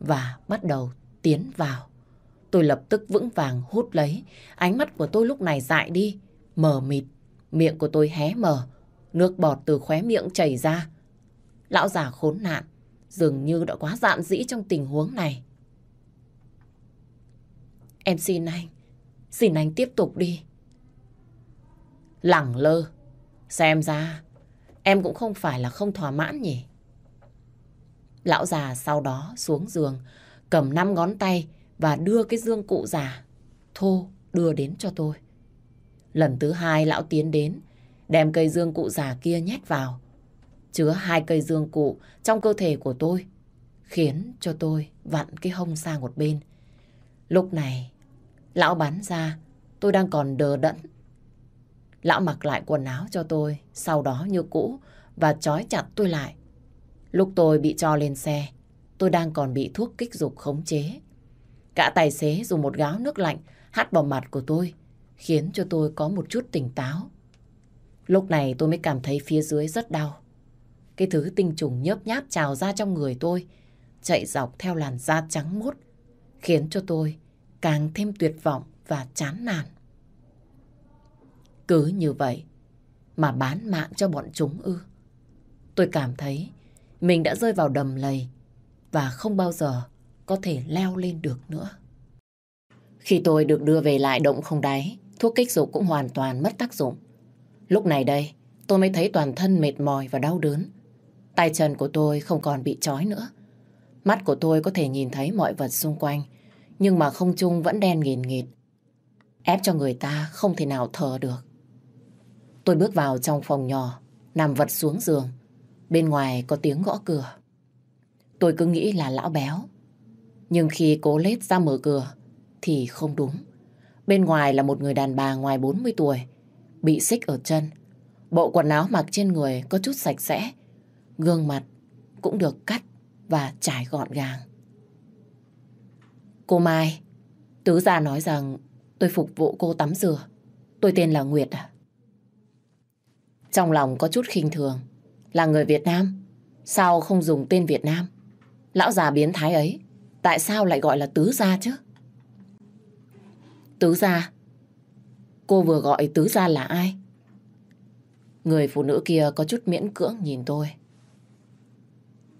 Speaker 2: và bắt đầu tiến vào. Tôi lập tức vững vàng hút lấy. Ánh mắt của tôi lúc này dại đi, mờ mịt. Miệng của tôi hé mở, nước bọt từ khóe miệng chảy ra. Lão già khốn nạn, dường như đã quá dạn dĩ trong tình huống này. Em xin anh, xin anh tiếp tục đi. Lẳng lơ, xem ra em cũng không phải là không thỏa mãn nhỉ. Lão già sau đó xuống giường, cầm năm ngón tay và đưa cái dương cụ già thô đưa đến cho tôi. Lần thứ hai lão tiến đến, đem cây dương cụ già kia nhét vào chứa hai cây dương cụ trong cơ thể của tôi, khiến cho tôi vặn cái hông sang một bên. Lúc này, lão bắn ra, tôi đang còn đờ đẫn. Lão mặc lại quần áo cho tôi, sau đó như cũ, và trói chặt tôi lại. Lúc tôi bị cho lên xe, tôi đang còn bị thuốc kích dục khống chế. Cả tài xế dùng một gáo nước lạnh hắt vào mặt của tôi, khiến cho tôi có một chút tỉnh táo. Lúc này tôi mới cảm thấy phía dưới rất đau. Cái thứ tinh trùng nhớp nháp trào ra trong người tôi, chạy dọc theo làn da trắng muốt, khiến cho tôi càng thêm tuyệt vọng và chán nản. Cứ như vậy mà bán mạng cho bọn chúng ư. Tôi cảm thấy mình đã rơi vào đầm lầy và không bao giờ có thể leo lên được nữa. Khi tôi được đưa về lại động không đáy, thuốc kích dục cũng hoàn toàn mất tác dụng. Lúc này đây, tôi mới thấy toàn thân mệt mỏi và đau đớn. Tay chân của tôi không còn bị trói nữa. Mắt của tôi có thể nhìn thấy mọi vật xung quanh, nhưng mà không trung vẫn đen nghìn nghịt. Ép cho người ta không thể nào thở được. Tôi bước vào trong phòng nhỏ, nằm vật xuống giường. Bên ngoài có tiếng gõ cửa. Tôi cứ nghĩ là lão béo. Nhưng khi cố lết ra mở cửa, thì không đúng. Bên ngoài là một người đàn bà ngoài 40 tuổi, bị xích ở chân. Bộ quần áo mặc trên người có chút sạch sẽ, gương mặt cũng được cắt và trải gọn gàng. Cô Mai, Tứ gia nói rằng tôi phục vụ cô tắm rửa. Tôi tên là Nguyệt à? Trong lòng có chút khinh thường. Là người Việt Nam, sao không dùng tên Việt Nam? Lão già biến thái ấy, tại sao lại gọi là Tứ gia chứ? Tứ gia? Cô vừa gọi Tứ gia là ai? Người phụ nữ kia có chút miễn cưỡng nhìn tôi.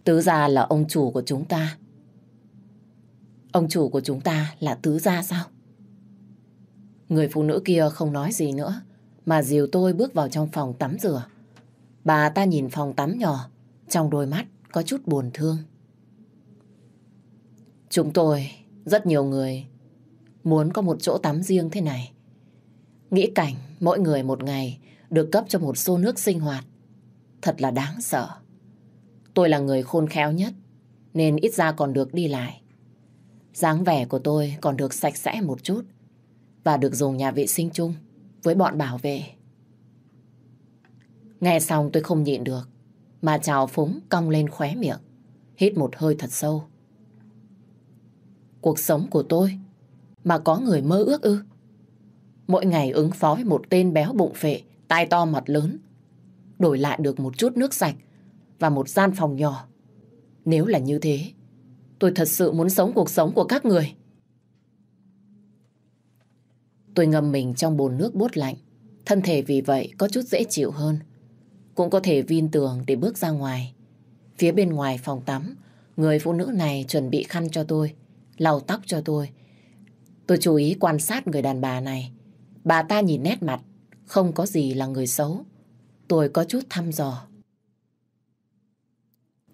Speaker 2: Tứ gia là ông chủ của chúng ta. Ông chủ của chúng ta là tứ gia sao? Người phụ nữ kia không nói gì nữa, mà dìu tôi bước vào trong phòng tắm rửa. Bà ta nhìn phòng tắm nhỏ, trong đôi mắt có chút buồn thương. Chúng tôi, rất nhiều người, muốn có một chỗ tắm riêng thế này. Nghĩ cảnh mỗi người một ngày được cấp cho một xô nước sinh hoạt. Thật là đáng sợ. Tôi là người khôn khéo nhất, nên ít ra còn được đi lại. dáng vẻ của tôi còn được sạch sẽ một chút và được dùng nhà vệ sinh chung với bọn bảo vệ. Nghe xong tôi không nhịn được, mà trào phúng cong lên khóe miệng, hít một hơi thật sâu. Cuộc sống của tôi mà có người mơ ước ư? Mỗi ngày ứng phó với một tên béo bụng phệ, tai to mặt lớn, đổi lại được một chút nước sạch và một gian phòng nhỏ. Nếu là như thế, tôi thật sự muốn sống cuộc sống của các người. Tôi ngâm mình trong bồn nước bốt lạnh, thân thể vì vậy có chút dễ chịu hơn. Cũng có thể vin tường để bước ra ngoài. Phía bên ngoài phòng tắm, người phụ nữ này chuẩn bị khăn cho tôi, lau tóc cho tôi. Tôi chú ý quan sát người đàn bà này. Bà ta nhìn nét mặt, không có gì là người xấu. Tôi có chút thăm dò.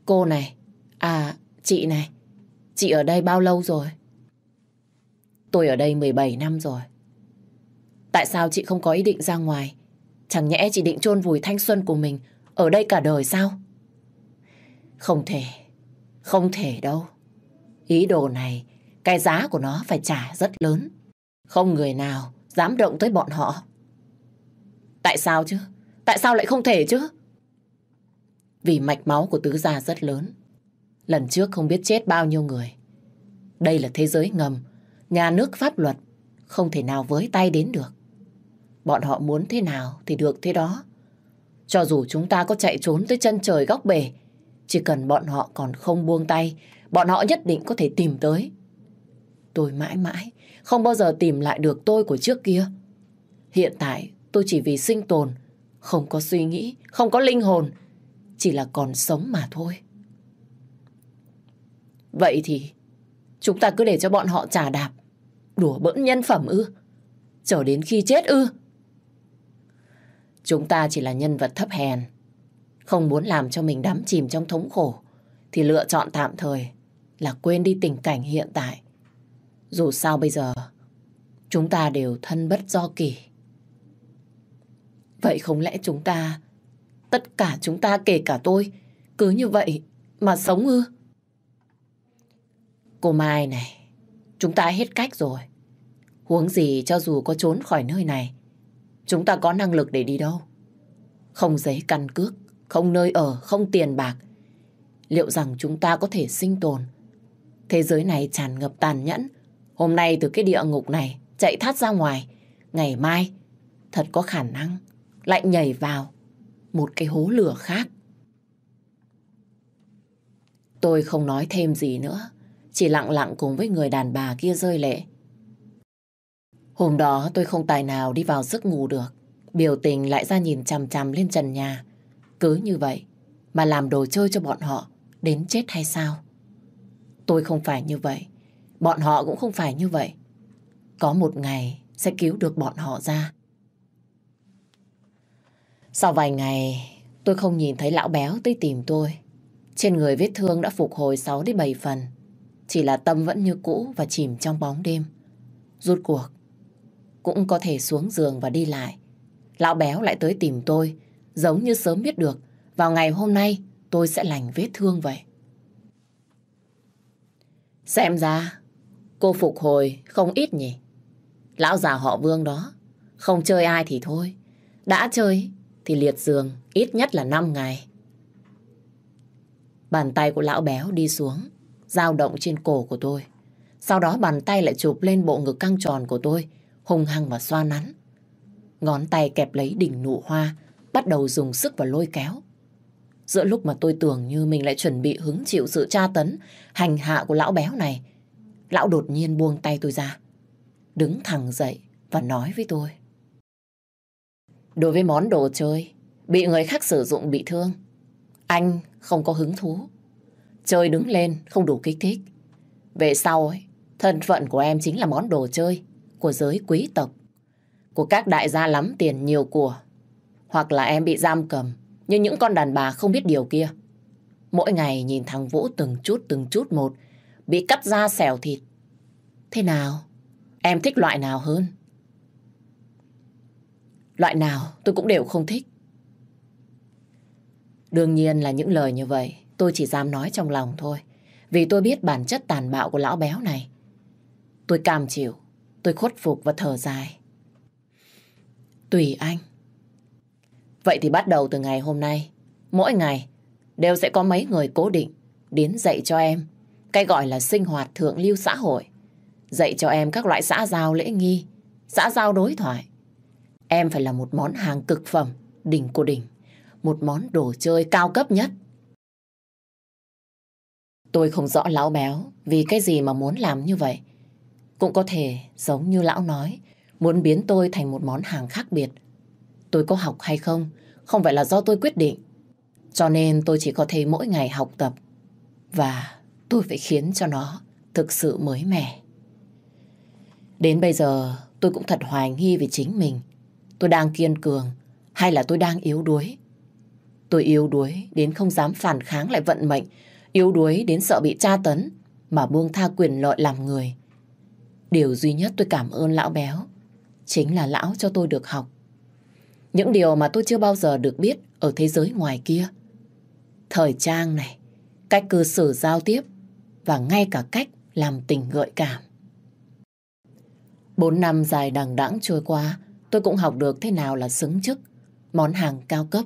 Speaker 2: Cô này, à, chị này, chị ở đây bao lâu rồi? Tôi ở đây 17 năm rồi. Tại sao chị không có ý định ra ngoài? Chẳng nhẽ chị định chôn vùi thanh xuân của mình ở đây cả đời sao? Không thể, không thể đâu. Ý đồ này, cái giá của nó phải trả rất lớn. Không người nào dám động tới bọn họ. Tại sao chứ? Tại sao lại không thể chứ? Vì mạch máu của tứ gia rất lớn. Lần trước không biết chết bao nhiêu người. Đây là thế giới ngầm, nhà nước pháp luật, không thể nào với tay đến được. Bọn họ muốn thế nào thì được thế đó. Cho dù chúng ta có chạy trốn tới chân trời góc bể, chỉ cần bọn họ còn không buông tay, bọn họ nhất định có thể tìm tới. Tôi mãi mãi không bao giờ tìm lại được tôi của trước kia. Hiện tại tôi chỉ vì sinh tồn, không có suy nghĩ, không có linh hồn, chỉ là còn sống mà thôi. Vậy thì chúng ta cứ để cho bọn họ trả đạp, đùa bỡn nhân phẩm ư, chờ đến khi chết ư. Chúng ta chỉ là nhân vật thấp hèn. Không muốn làm cho mình đắm chìm trong thống khổ thì lựa chọn tạm thời là quên đi tình cảnh hiện tại. Dù sao bây giờ chúng ta đều thân bất do kỳ. Vậy không lẽ chúng ta, tất cả chúng ta kể cả tôi, cứ như vậy mà sống ư? Cô Mai này, chúng ta hết cách rồi. Huống gì cho dù có trốn khỏi nơi này Chúng ta có năng lực để đi đâu? Không giấy căn cước, không nơi ở, không tiền bạc. Liệu rằng chúng ta có thể sinh tồn? Thế giới này tràn ngập tàn nhẫn. Hôm nay từ cái địa ngục này chạy thoát ra ngoài. Ngày mai thật có khả năng lại nhảy vào một cái hố lửa khác. Tôi không nói thêm gì nữa, chỉ lặng lặng cùng với người đàn bà kia rơi lệ. Hôm đó tôi không tài nào đi vào giấc ngủ được. Biểu tình lại ra nhìn chằm chằm lên trần nhà. Cứ như vậy mà làm đồ chơi cho bọn họ đến chết hay sao? Tôi không phải như vậy. Bọn họ cũng không phải như vậy. Có một ngày sẽ cứu được bọn họ ra. Sau vài ngày, tôi không nhìn thấy lão béo tới tìm tôi. Trên người vết thương đã phục hồi 6 đến 7 phần. Chỉ là tâm vẫn như cũ và chìm trong bóng đêm. Rút cuộc, cũng có thể xuống giường và đi lại. Lão béo lại tới tìm tôi, giống như sớm biết được, vào ngày hôm nay tôi sẽ lành vết thương vậy. Xem ra, cô phục hồi không ít nhỉ. Lão già họ vương đó, không chơi ai thì thôi. Đã chơi thì liệt giường ít nhất là 5 ngày. Bàn tay của lão béo đi xuống, dao động trên cổ của tôi. Sau đó bàn tay lại chụp lên bộ ngực căng tròn của tôi, hung hăng và xoa nắn. Ngón tay kẹp lấy đỉnh nụ hoa, bắt đầu dùng sức và lôi kéo. Giữa lúc mà tôi tưởng như mình lại chuẩn bị hứng chịu sự tra tấn, hành hạ của lão béo này, lão đột nhiên buông tay tôi ra, đứng thẳng dậy và nói với tôi. Đối với món đồ chơi, bị người khác sử dụng bị thương, anh không có hứng thú. Chơi đứng lên không đủ kích thích. Về sau ấy, thân phận của em chính là món đồ chơi của giới quý tộc, của các đại gia lắm tiền nhiều của. Hoặc là em bị giam cầm như những con đàn bà không biết điều kia. Mỗi ngày nhìn thằng Vũ từng chút từng chút một, bị cắt da xẻo thịt. Thế nào? Em thích loại nào hơn? Loại nào tôi cũng đều không thích. Đương nhiên là những lời như vậy tôi chỉ dám nói trong lòng thôi. Vì tôi biết bản chất tàn bạo của lão béo này. Tôi cam chịu, tôi khuất phục và thở dài. Tùy anh. Vậy thì bắt đầu từ ngày hôm nay, mỗi ngày đều sẽ có mấy người cố định đến dạy cho em cái gọi là sinh hoạt thượng lưu xã hội. Dạy cho em các loại xã giao lễ nghi, xã giao đối thoại. Em phải là một món hàng cực phẩm, đỉnh của đỉnh. Một món đồ chơi cao cấp nhất. Tôi không rõ lão béo vì cái gì mà muốn làm như vậy. Cũng có thể giống như lão nói, muốn biến tôi thành một món hàng khác biệt. Tôi có học hay không, không phải là do tôi quyết định. Cho nên tôi chỉ có thể mỗi ngày học tập. Và tôi phải khiến cho nó thực sự mới mẻ. Đến bây giờ tôi cũng thật hoài nghi về chính mình. Tôi đang kiên cường hay là tôi đang yếu đuối? Tôi yếu đuối đến không dám phản kháng lại vận mệnh, yếu đuối đến sợ bị tra tấn mà buông tha quyền lợi làm người. Điều duy nhất tôi cảm ơn lão béo chính là lão cho tôi được học. Những điều mà tôi chưa bao giờ được biết ở thế giới ngoài kia. Thời trang này, cách cư xử giao tiếp và ngay cả cách làm tình gợi cảm. Bốn năm dài đằng đẵng trôi qua, tôi cũng học được thế nào là xứng chức, món hàng cao cấp.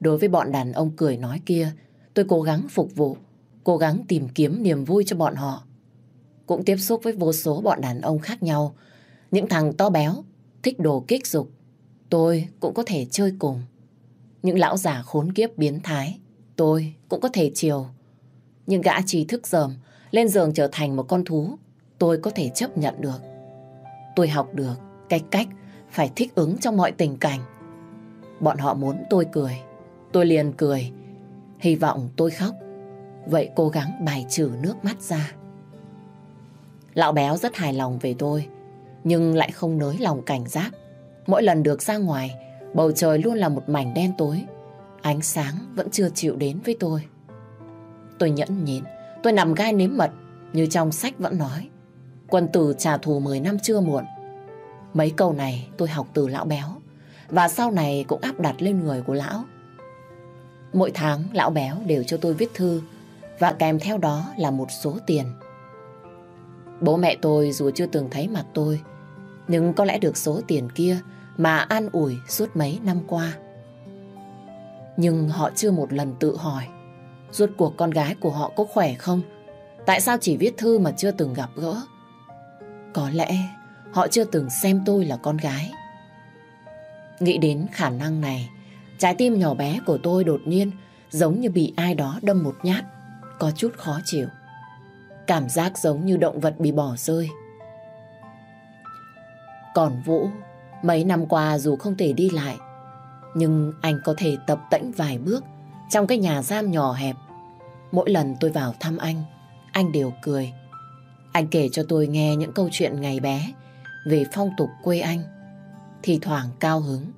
Speaker 2: Đối với bọn đàn ông cười nói kia, tôi cố gắng phục vụ, cố gắng tìm kiếm niềm vui cho bọn họ. Cũng tiếp xúc với vô số bọn đàn ông khác nhau, những thằng to béo, thích đồ kích dục. Tôi cũng có thể chơi cùng. Những lão già khốn kiếp biến thái, tôi cũng có thể chiều. Nhưng gã trí thức dờm, lên giường trở thành một con thú, tôi có thể chấp nhận được. Tôi học được cái cách phải thích ứng trong mọi tình cảnh. Bọn họ muốn tôi cười, tôi liền cười. Hy vọng tôi khóc, vậy cố gắng bài trừ nước mắt ra. Lão béo rất hài lòng về tôi, nhưng lại không nới lòng cảnh giác. Mỗi lần được ra ngoài, bầu trời luôn là một mảnh đen tối. Ánh sáng vẫn chưa chịu đến với tôi. Tôi nhẫn nhịn, tôi nằm gai nếm mật, như trong sách vẫn nói. Quân tử trả thù 10 năm chưa muộn. Mấy câu này tôi học từ lão béo, và sau này cũng áp đặt lên người của lão. Mỗi tháng, lão béo đều cho tôi viết thư, và kèm theo đó là một số tiền. Bố mẹ tôi dù chưa từng thấy mặt tôi, nhưng có lẽ được số tiền kia mà an ủi suốt mấy năm qua. Nhưng họ chưa một lần tự hỏi, rốt cuộc con gái của họ có khỏe không? Tại sao chỉ viết thư mà chưa từng gặp gỡ? Có lẽ họ chưa từng xem tôi là con gái. Nghĩ đến khả năng này, trái tim nhỏ bé của tôi đột nhiên giống như bị ai đó đâm một nhát, có chút khó chịu. Cảm giác giống như động vật bị bỏ rơi. Còn Vũ, Mấy năm qua dù không thể đi lại, nhưng anh có thể tập tễnh vài bước trong cái nhà giam nhỏ hẹp. Mỗi lần tôi vào thăm anh, anh đều cười. Anh kể cho tôi nghe những câu chuyện ngày bé về phong tục quê anh. Thì thoảng cao hứng,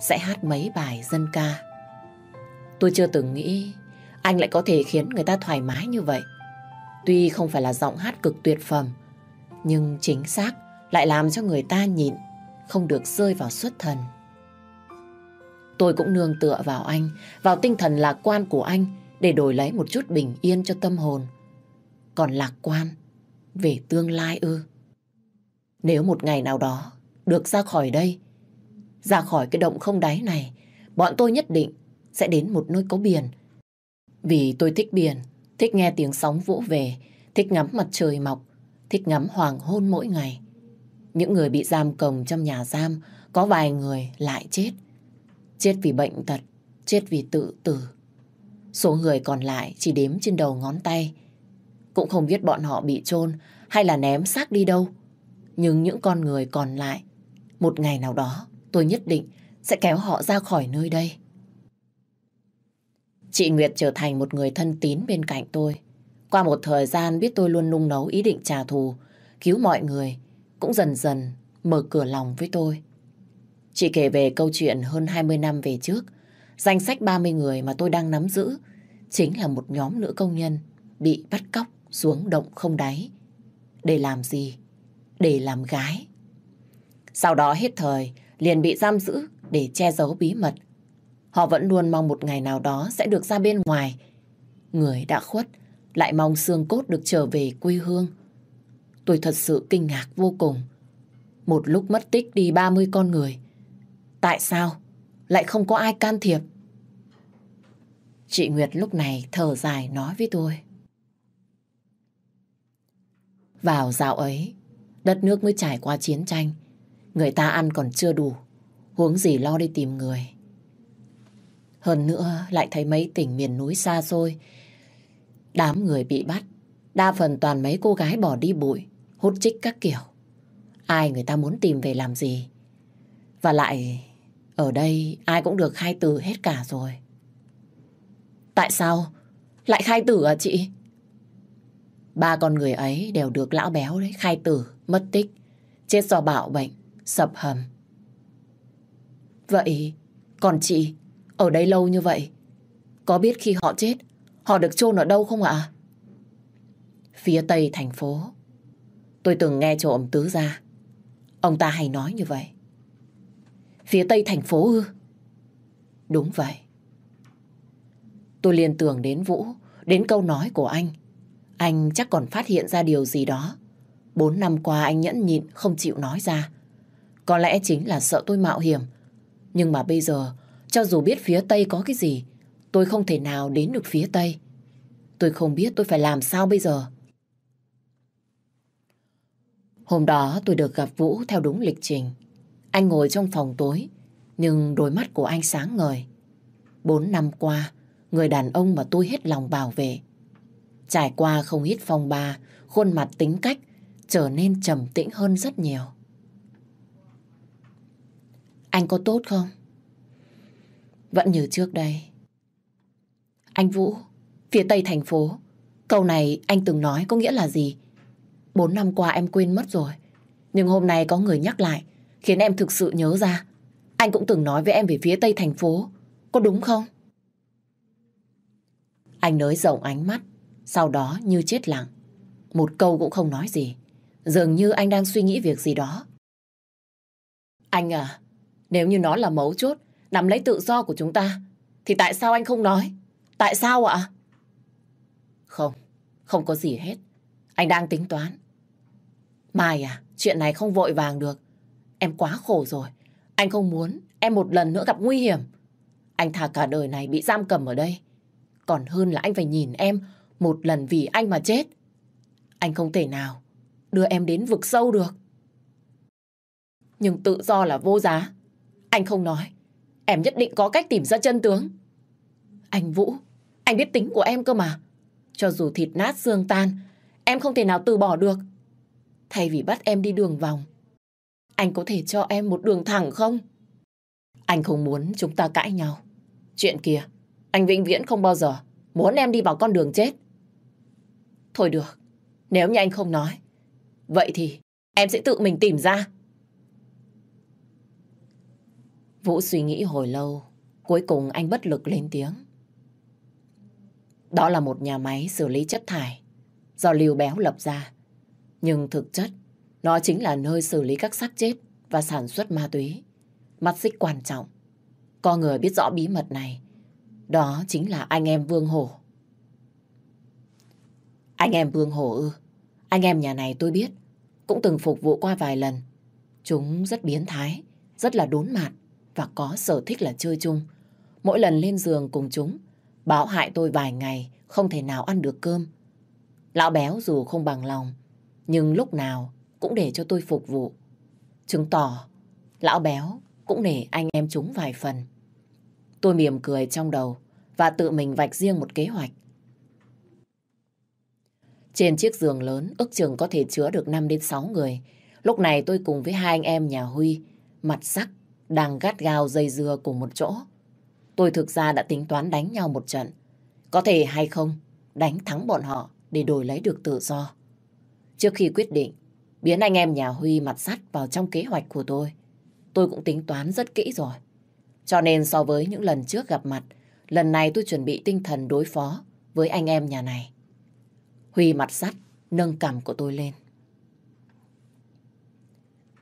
Speaker 2: sẽ hát mấy bài dân ca. Tôi chưa từng nghĩ anh lại có thể khiến người ta thoải mái như vậy. Tuy không phải là giọng hát cực tuyệt phẩm, nhưng chính xác lại làm cho người ta nhịn, không được rơi vào xuất thần. Tôi cũng nương tựa vào anh, vào tinh thần lạc quan của anh để đổi lấy một chút bình yên cho tâm hồn. Còn lạc quan về tương lai ư. Nếu một ngày nào đó được ra khỏi đây, ra khỏi cái động không đáy này, bọn tôi nhất định sẽ đến một nơi có biển. Vì tôi thích biển, thích nghe tiếng sóng vỗ về, thích ngắm mặt trời mọc, thích ngắm hoàng hôn mỗi ngày. Những người bị giam cầm trong nhà giam, có vài người lại chết. Chết vì bệnh tật, chết vì tự tử. Số người còn lại chỉ đếm trên đầu ngón tay. Cũng không biết bọn họ bị chôn hay là ném xác đi đâu. Nhưng những con người còn lại, một ngày nào đó tôi nhất định sẽ kéo họ ra khỏi nơi đây. Chị Nguyệt trở thành một người thân tín bên cạnh tôi. Qua một thời gian biết tôi luôn nung nấu ý định trả thù, cứu mọi người, cũng dần dần mở cửa lòng với tôi. Chị kể về câu chuyện hơn 20 năm về trước, danh sách 30 người mà tôi đang nắm giữ chính là một nhóm nữ công nhân bị bắt cóc xuống động không đáy. Để làm gì? Để làm gái. Sau đó hết thời, liền bị giam giữ để che giấu bí mật. Họ vẫn luôn mong một ngày nào đó sẽ được ra bên ngoài. Người đã khuất, lại mong xương cốt được trở về quê hương. Tôi thật sự kinh ngạc vô cùng. Một lúc mất tích đi 30 con người. Tại sao lại không có ai can thiệp? Chị Nguyệt lúc này thở dài nói với tôi. Vào dạo ấy, đất nước mới trải qua chiến tranh. Người ta ăn còn chưa đủ, huống gì lo đi tìm người. Hơn nữa lại thấy mấy tỉnh miền núi xa xôi. Đám người bị bắt, đa phần toàn mấy cô gái bỏ đi bụi, hút chích các kiểu. Ai người ta muốn tìm về làm gì? Và lại, ở đây ai cũng được khai tử hết cả rồi. Tại sao? Lại khai tử à chị? Ba con người ấy đều được lão béo đấy khai tử, mất tích, chết do bạo bệnh, sập hầm. Vậy, còn chị, ở đây lâu như vậy, có biết khi họ chết, họ được chôn ở đâu không ạ? Phía tây thành phố. Tôi từng nghe trộm tứ ra. Ông ta hay nói như vậy. Phía tây thành phố ư? Đúng vậy. Tôi liên tưởng đến Vũ, đến câu nói của anh. Anh chắc còn phát hiện ra điều gì đó. Bốn năm qua anh nhẫn nhịn không chịu nói ra. Có lẽ chính là sợ tôi mạo hiểm. Nhưng mà bây giờ, cho dù biết phía Tây có cái gì, tôi không thể nào đến được phía Tây. Tôi không biết tôi phải làm sao bây giờ. Hôm đó tôi được gặp Vũ theo đúng lịch trình. Anh ngồi trong phòng tối, nhưng đôi mắt của anh sáng ngời. Bốn năm qua, người đàn ông mà tôi hết lòng bảo vệ. Trải qua không ít phong ba, khuôn mặt tính cách trở nên trầm tĩnh hơn rất nhiều. Anh có tốt không? Vẫn như trước đây. Anh Vũ, phía tây thành phố, câu này anh từng nói có nghĩa là gì? Bốn năm qua em quên mất rồi. Nhưng hôm nay có người nhắc lại, khiến em thực sự nhớ ra. Anh cũng từng nói với em về phía tây thành phố, có đúng không? Anh nới rộng ánh mắt, sau đó như chết lặng. Một câu cũng không nói gì. Dường như anh đang suy nghĩ việc gì đó. Anh à, nếu như nó là mấu chốt, nắm lấy tự do của chúng ta, thì tại sao anh không nói? Tại sao ạ? Không, không có gì hết. Anh đang tính toán. Mai à, chuyện này không vội vàng được. Em quá khổ rồi. Anh không muốn em một lần nữa gặp nguy hiểm. Anh thà cả đời này bị giam cầm ở đây. Còn hơn là anh phải nhìn em một lần vì anh mà chết. Anh không thể nào đưa em đến vực sâu được. Nhưng tự do là vô giá. Anh không nói. Em nhất định có cách tìm ra chân tướng. Anh Vũ, anh biết tính của em cơ mà. Cho dù thịt nát xương tan, em không thể nào từ bỏ được. Thay vì bắt em đi đường vòng, anh có thể cho em một đường thẳng không? Anh không muốn chúng ta cãi nhau. Chuyện kia, anh vĩnh viễn không bao giờ muốn em đi vào con đường chết. Thôi được, nếu như anh không nói, vậy thì em sẽ tự mình tìm ra. Vũ suy nghĩ hồi lâu, cuối cùng anh bất lực lên tiếng. Đó là một nhà máy xử lý chất thải do Lưu Béo lập ra. Nhưng thực chất, nó chính là nơi xử lý các xác chết và sản xuất ma túy. Mắt xích quan trọng. Có người biết rõ bí mật này. Đó chính là anh em Vương Hổ. Anh em Vương Hổ ư? Anh em nhà này tôi biết. Cũng từng phục vụ qua vài lần. Chúng rất biến thái, rất là đốn mạt và có sở thích là chơi chung. Mỗi lần lên giường cùng chúng, báo hại tôi vài ngày không thể nào ăn được cơm. Lão béo dù không bằng lòng, nhưng lúc nào cũng để cho tôi phục vụ. Chứng tỏ lão béo cũng nể anh em chúng vài phần. Tôi mỉm cười trong đầu và tự mình vạch riêng một kế hoạch. Trên chiếc giường lớn, ước chừng có thể chứa được 5 đến 6 người. Lúc này tôi cùng với hai anh em nhà Huy, mặt sắc, đang gắt gao dây dưa cùng một chỗ. Tôi thực ra đã tính toán đánh nhau một trận. Có thể hay không, đánh thắng bọn họ để đổi lấy được tự do. Trước khi quyết định biến anh em nhà Huy mặt sắt vào trong kế hoạch của tôi, tôi cũng tính toán rất kỹ rồi. Cho nên so với những lần trước gặp mặt, lần này tôi chuẩn bị tinh thần đối phó với anh em nhà này. Huy mặt sắt nâng cằm của tôi lên.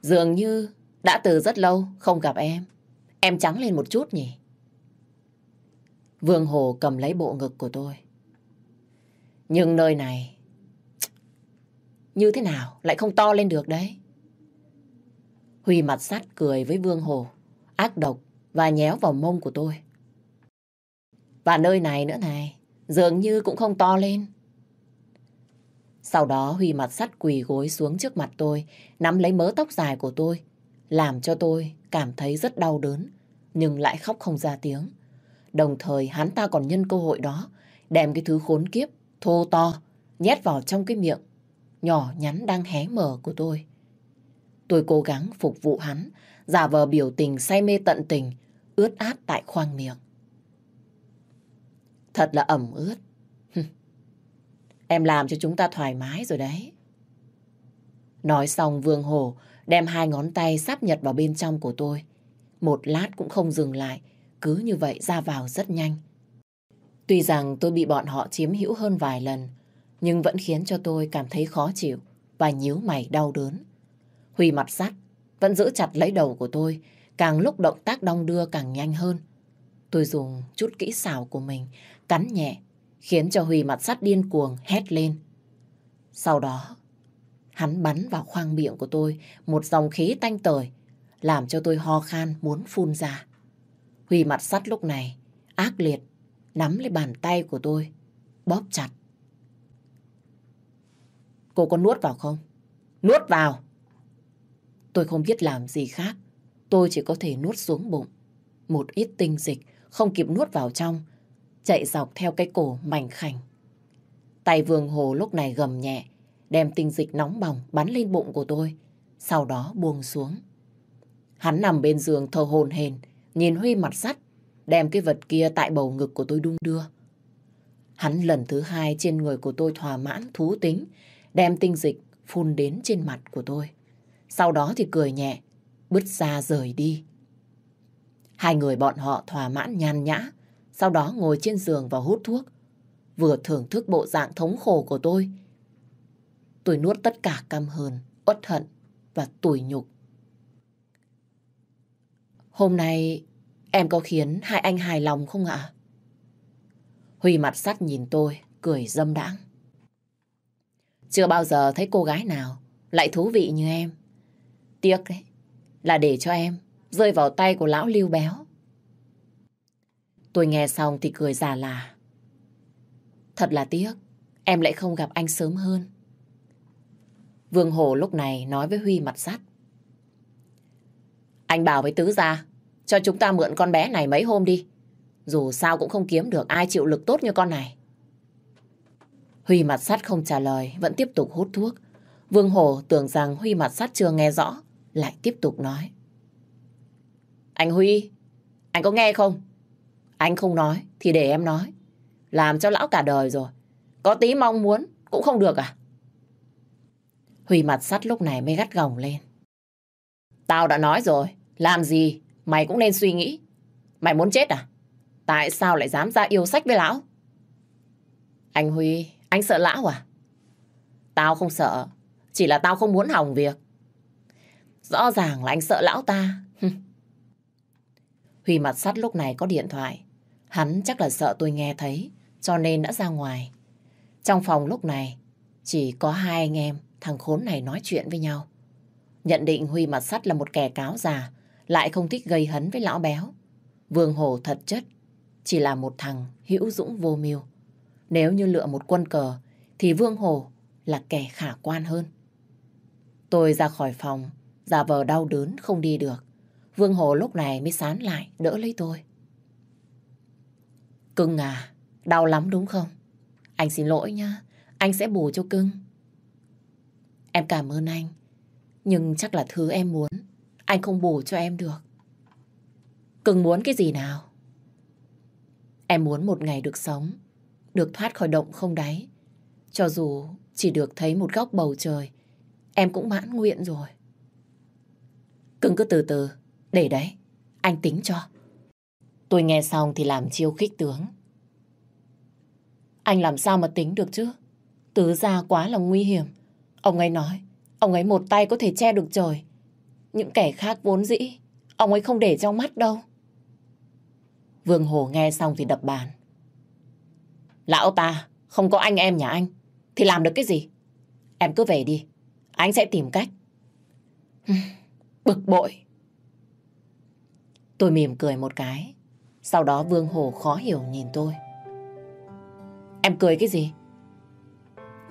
Speaker 2: Dường như đã từ rất lâu không gặp em. Em trắng lên một chút nhỉ? Vương Hồ cầm lấy bộ ngực của tôi. Nhưng nơi này như thế nào lại không to lên được đấy? Huy mặt sắt cười với Vương Hồ, ác độc và nhéo vào mông của tôi. Và nơi này nữa này, dường như cũng không to lên. Sau đó Huy mặt sắt quỳ gối xuống trước mặt tôi, nắm lấy mớ tóc dài của tôi, làm cho tôi cảm thấy rất đau đớn, nhưng lại khóc không ra tiếng. Đồng thời hắn ta còn nhân cơ hội đó, đem cái thứ khốn kiếp, thô to, nhét vào trong cái miệng, nhỏ nhắn đang hé mở của tôi. Tôi cố gắng phục vụ hắn, giả vờ biểu tình say mê tận tình, ướt át tại khoang miệng. Thật là ẩm ướt. Em làm cho chúng ta thoải mái rồi đấy. Nói xong Vương Hồ đem hai ngón tay sáp nhật vào bên trong của tôi. Một lát cũng không dừng lại, cứ như vậy ra vào rất nhanh. Tuy rằng tôi bị bọn họ chiếm hữu hơn vài lần, nhưng vẫn khiến cho tôi cảm thấy khó chịu và nhíu mày đau đớn. Huy mặt sắt vẫn giữ chặt lấy đầu của tôi, càng lúc động tác đong đưa càng nhanh hơn. Tôi dùng chút kỹ xảo của mình, cắn nhẹ, khiến cho Huy mặt sắt điên cuồng hét lên. Sau đó, hắn bắn vào khoang miệng của tôi một dòng khí tanh tời, làm cho tôi ho khan muốn phun ra. Huy mặt sắt lúc này, ác liệt, nắm lấy bàn tay của tôi, bóp chặt. Cô có nuốt vào không? Nuốt vào! Tôi không biết làm gì khác. Tôi chỉ có thể nuốt xuống bụng. Một ít tinh dịch không kịp nuốt vào trong, chạy dọc theo cái cổ mảnh khảnh. Tay vương hồ lúc này gầm nhẹ, đem tinh dịch nóng bỏng bắn lên bụng của tôi, sau đó buông xuống. Hắn nằm bên giường thờ hồn hền, nhìn Huy mặt sắt, đem cái vật kia tại bầu ngực của tôi đung đưa. Hắn lần thứ hai trên người của tôi thỏa mãn thú tính, đem tinh dịch phun đến trên mặt của tôi. Sau đó thì cười nhẹ, bứt ra rời đi. Hai người bọn họ thỏa mãn nhàn nhã, sau đó ngồi trên giường và hút thuốc, vừa thưởng thức bộ dạng thống khổ của tôi. Tôi nuốt tất cả căm hờn, uất hận và tủi nhục. Hôm nay em có khiến hai anh hài lòng không ạ? Huy mặt sắt nhìn tôi, cười dâm đãng. Chưa bao giờ thấy cô gái nào lại thú vị như em. Tiếc đấy, là để cho em rơi vào tay của lão lưu béo. Tôi nghe xong thì cười già là. Thật là tiếc, em lại không gặp anh sớm hơn. Vương hồ lúc này nói với Huy mặt sắt. Anh bảo với Tứ ra, cho chúng ta mượn con bé này mấy hôm đi. Dù sao cũng không kiếm được ai chịu lực tốt như con này. Huy mặt sắt không trả lời, vẫn tiếp tục hút thuốc. Vương hồ tưởng rằng Huy mặt sắt chưa nghe rõ, lại tiếp tục nói. Anh Huy, anh có nghe không? Anh không nói thì để em nói. Làm cho lão cả đời rồi. Có tí mong muốn cũng không được à? Huy mặt sắt lúc này mới gắt gỏng lên. Tao đã nói rồi, làm gì mày cũng nên suy nghĩ. Mày muốn chết à? Tại sao lại dám ra yêu sách với lão? Anh Huy, anh sợ lão à? Tao không sợ, chỉ là tao không muốn hỏng việc. Rõ ràng là anh sợ lão ta. Huy mặt sắt lúc này có điện thoại. Hắn chắc là sợ tôi nghe thấy, cho nên đã ra ngoài. Trong phòng lúc này, chỉ có hai anh em thằng khốn này nói chuyện với nhau. Nhận định Huy mặt sắt là một kẻ cáo già, lại không thích gây hấn với lão béo. Vương Hồ thật chất, chỉ là một thằng hữu dũng vô mưu. Nếu như lựa một quân cờ, thì Vương Hồ là kẻ khả quan hơn. Tôi ra khỏi phòng, giả vờ đau đớn không đi được. Vương Hồ lúc này mới sán lại, đỡ lấy tôi. Cưng à, đau lắm đúng không? Anh xin lỗi nha, anh sẽ bù cho cưng. Em cảm ơn anh, nhưng chắc là thứ em muốn, anh không bù cho em được. Cưng muốn cái gì nào? Em muốn một ngày được sống, được thoát khỏi động không đáy. Cho dù chỉ được thấy một góc bầu trời, em cũng mãn nguyện rồi. Cưng cứ từ từ, để đấy, anh tính cho. Tôi nghe xong thì làm chiêu khích tướng. Anh làm sao mà tính được chứ? Tứ gia quá là nguy hiểm. Ông ấy nói, ông ấy một tay có thể che được trời. Những kẻ khác vốn dĩ, ông ấy không để trong mắt đâu. Vương Hồ nghe xong thì đập bàn. Lão ta, không có anh em nhà anh, thì làm được cái gì? Em cứ về đi, anh sẽ tìm cách. Bực bội. Tôi mỉm cười một cái. Sau đó Vương Hồ khó hiểu nhìn tôi. Em cười cái gì?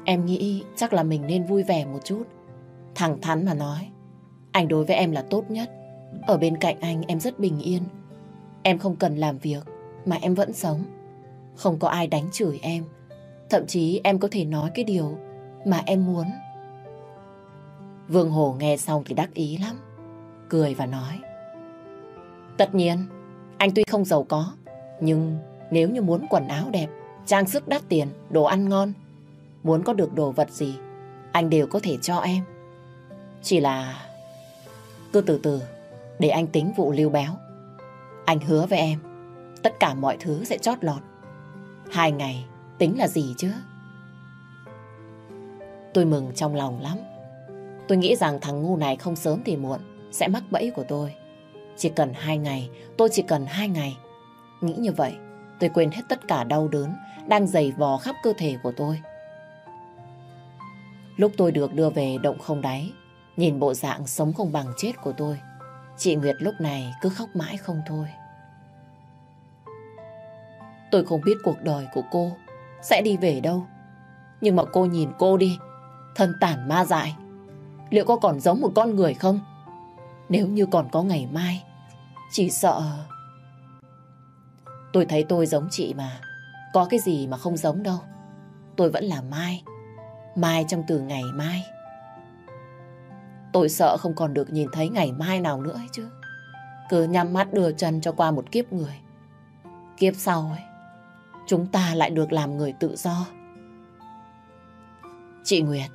Speaker 2: Em nghĩ chắc là mình nên vui vẻ một chút. Thẳng thắn mà nói. Anh đối với em là tốt nhất. Ở bên cạnh anh em rất bình yên. Em không cần làm việc mà em vẫn sống. Không có ai đánh chửi em. Thậm chí em có thể nói cái điều mà em muốn. Vương Hồ nghe xong thì đắc ý lắm. Cười và nói. Tất nhiên, anh tuy không giàu có, nhưng nếu như muốn quần áo đẹp, trang sức đắt tiền, đồ ăn ngon, muốn có được đồ vật gì, anh đều có thể cho em. Chỉ là cứ từ từ để anh tính vụ lưu béo. Anh hứa với em, tất cả mọi thứ sẽ chót lọt. Hai ngày tính là gì chứ? Tôi mừng trong lòng lắm. Tôi nghĩ rằng thằng ngu này không sớm thì muộn sẽ mắc bẫy của tôi. Chỉ cần hai ngày, tôi chỉ cần hai ngày. Nghĩ như vậy, tôi quên hết tất cả đau đớn đang dày vò khắp cơ thể của tôi. Lúc tôi được đưa về động không đáy, nhìn bộ dạng sống không bằng chết của tôi, chị Nguyệt lúc này cứ khóc mãi không thôi. Tôi không biết cuộc đời của cô sẽ đi về đâu. Nhưng mà cô nhìn cô đi, thân tản ma dại. Liệu có còn giống một con người không? Nếu như còn có ngày mai, chỉ sợ... Tôi thấy tôi giống chị mà. Có cái gì mà không giống đâu. Tôi vẫn là Mai. Mai trong từ ngày mai. Tôi sợ không còn được nhìn thấy ngày mai nào nữa ấy chứ. Cứ nhắm mắt đưa chân cho qua một kiếp người. Kiếp sau ấy, chúng ta lại được làm người tự do. Chị Nguyệt,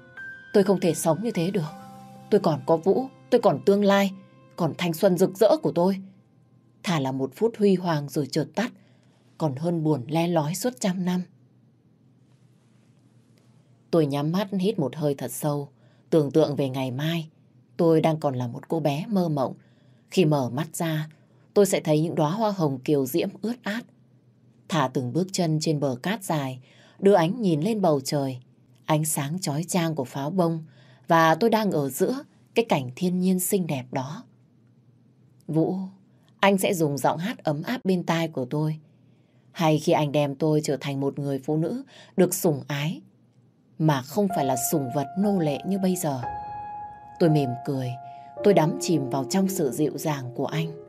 Speaker 2: tôi không thể sống như thế được. Tôi còn có Vũ, tôi còn tương lai, còn thanh xuân rực rỡ của tôi. Thả là một phút huy hoàng rồi chợt tắt, còn hơn buồn le lói suốt trăm năm. Tôi nhắm mắt hít một hơi thật sâu, tưởng tượng về ngày mai. Tôi đang còn là một cô bé mơ mộng. Khi mở mắt ra, tôi sẽ thấy những đóa hoa hồng kiều diễm ướt át. Thả từng bước chân trên bờ cát dài, đưa ánh nhìn lên bầu trời. Ánh sáng chói chang của pháo bông và tôi đang ở giữa cái cảnh thiên nhiên xinh đẹp đó. Vũ, anh sẽ dùng giọng hát ấm áp bên tai của tôi. Hay khi anh đem tôi trở thành một người phụ nữ được sủng ái, mà không phải là sủng vật nô lệ như bây giờ. Tôi mỉm cười, tôi đắm chìm vào trong sự dịu dàng của anh.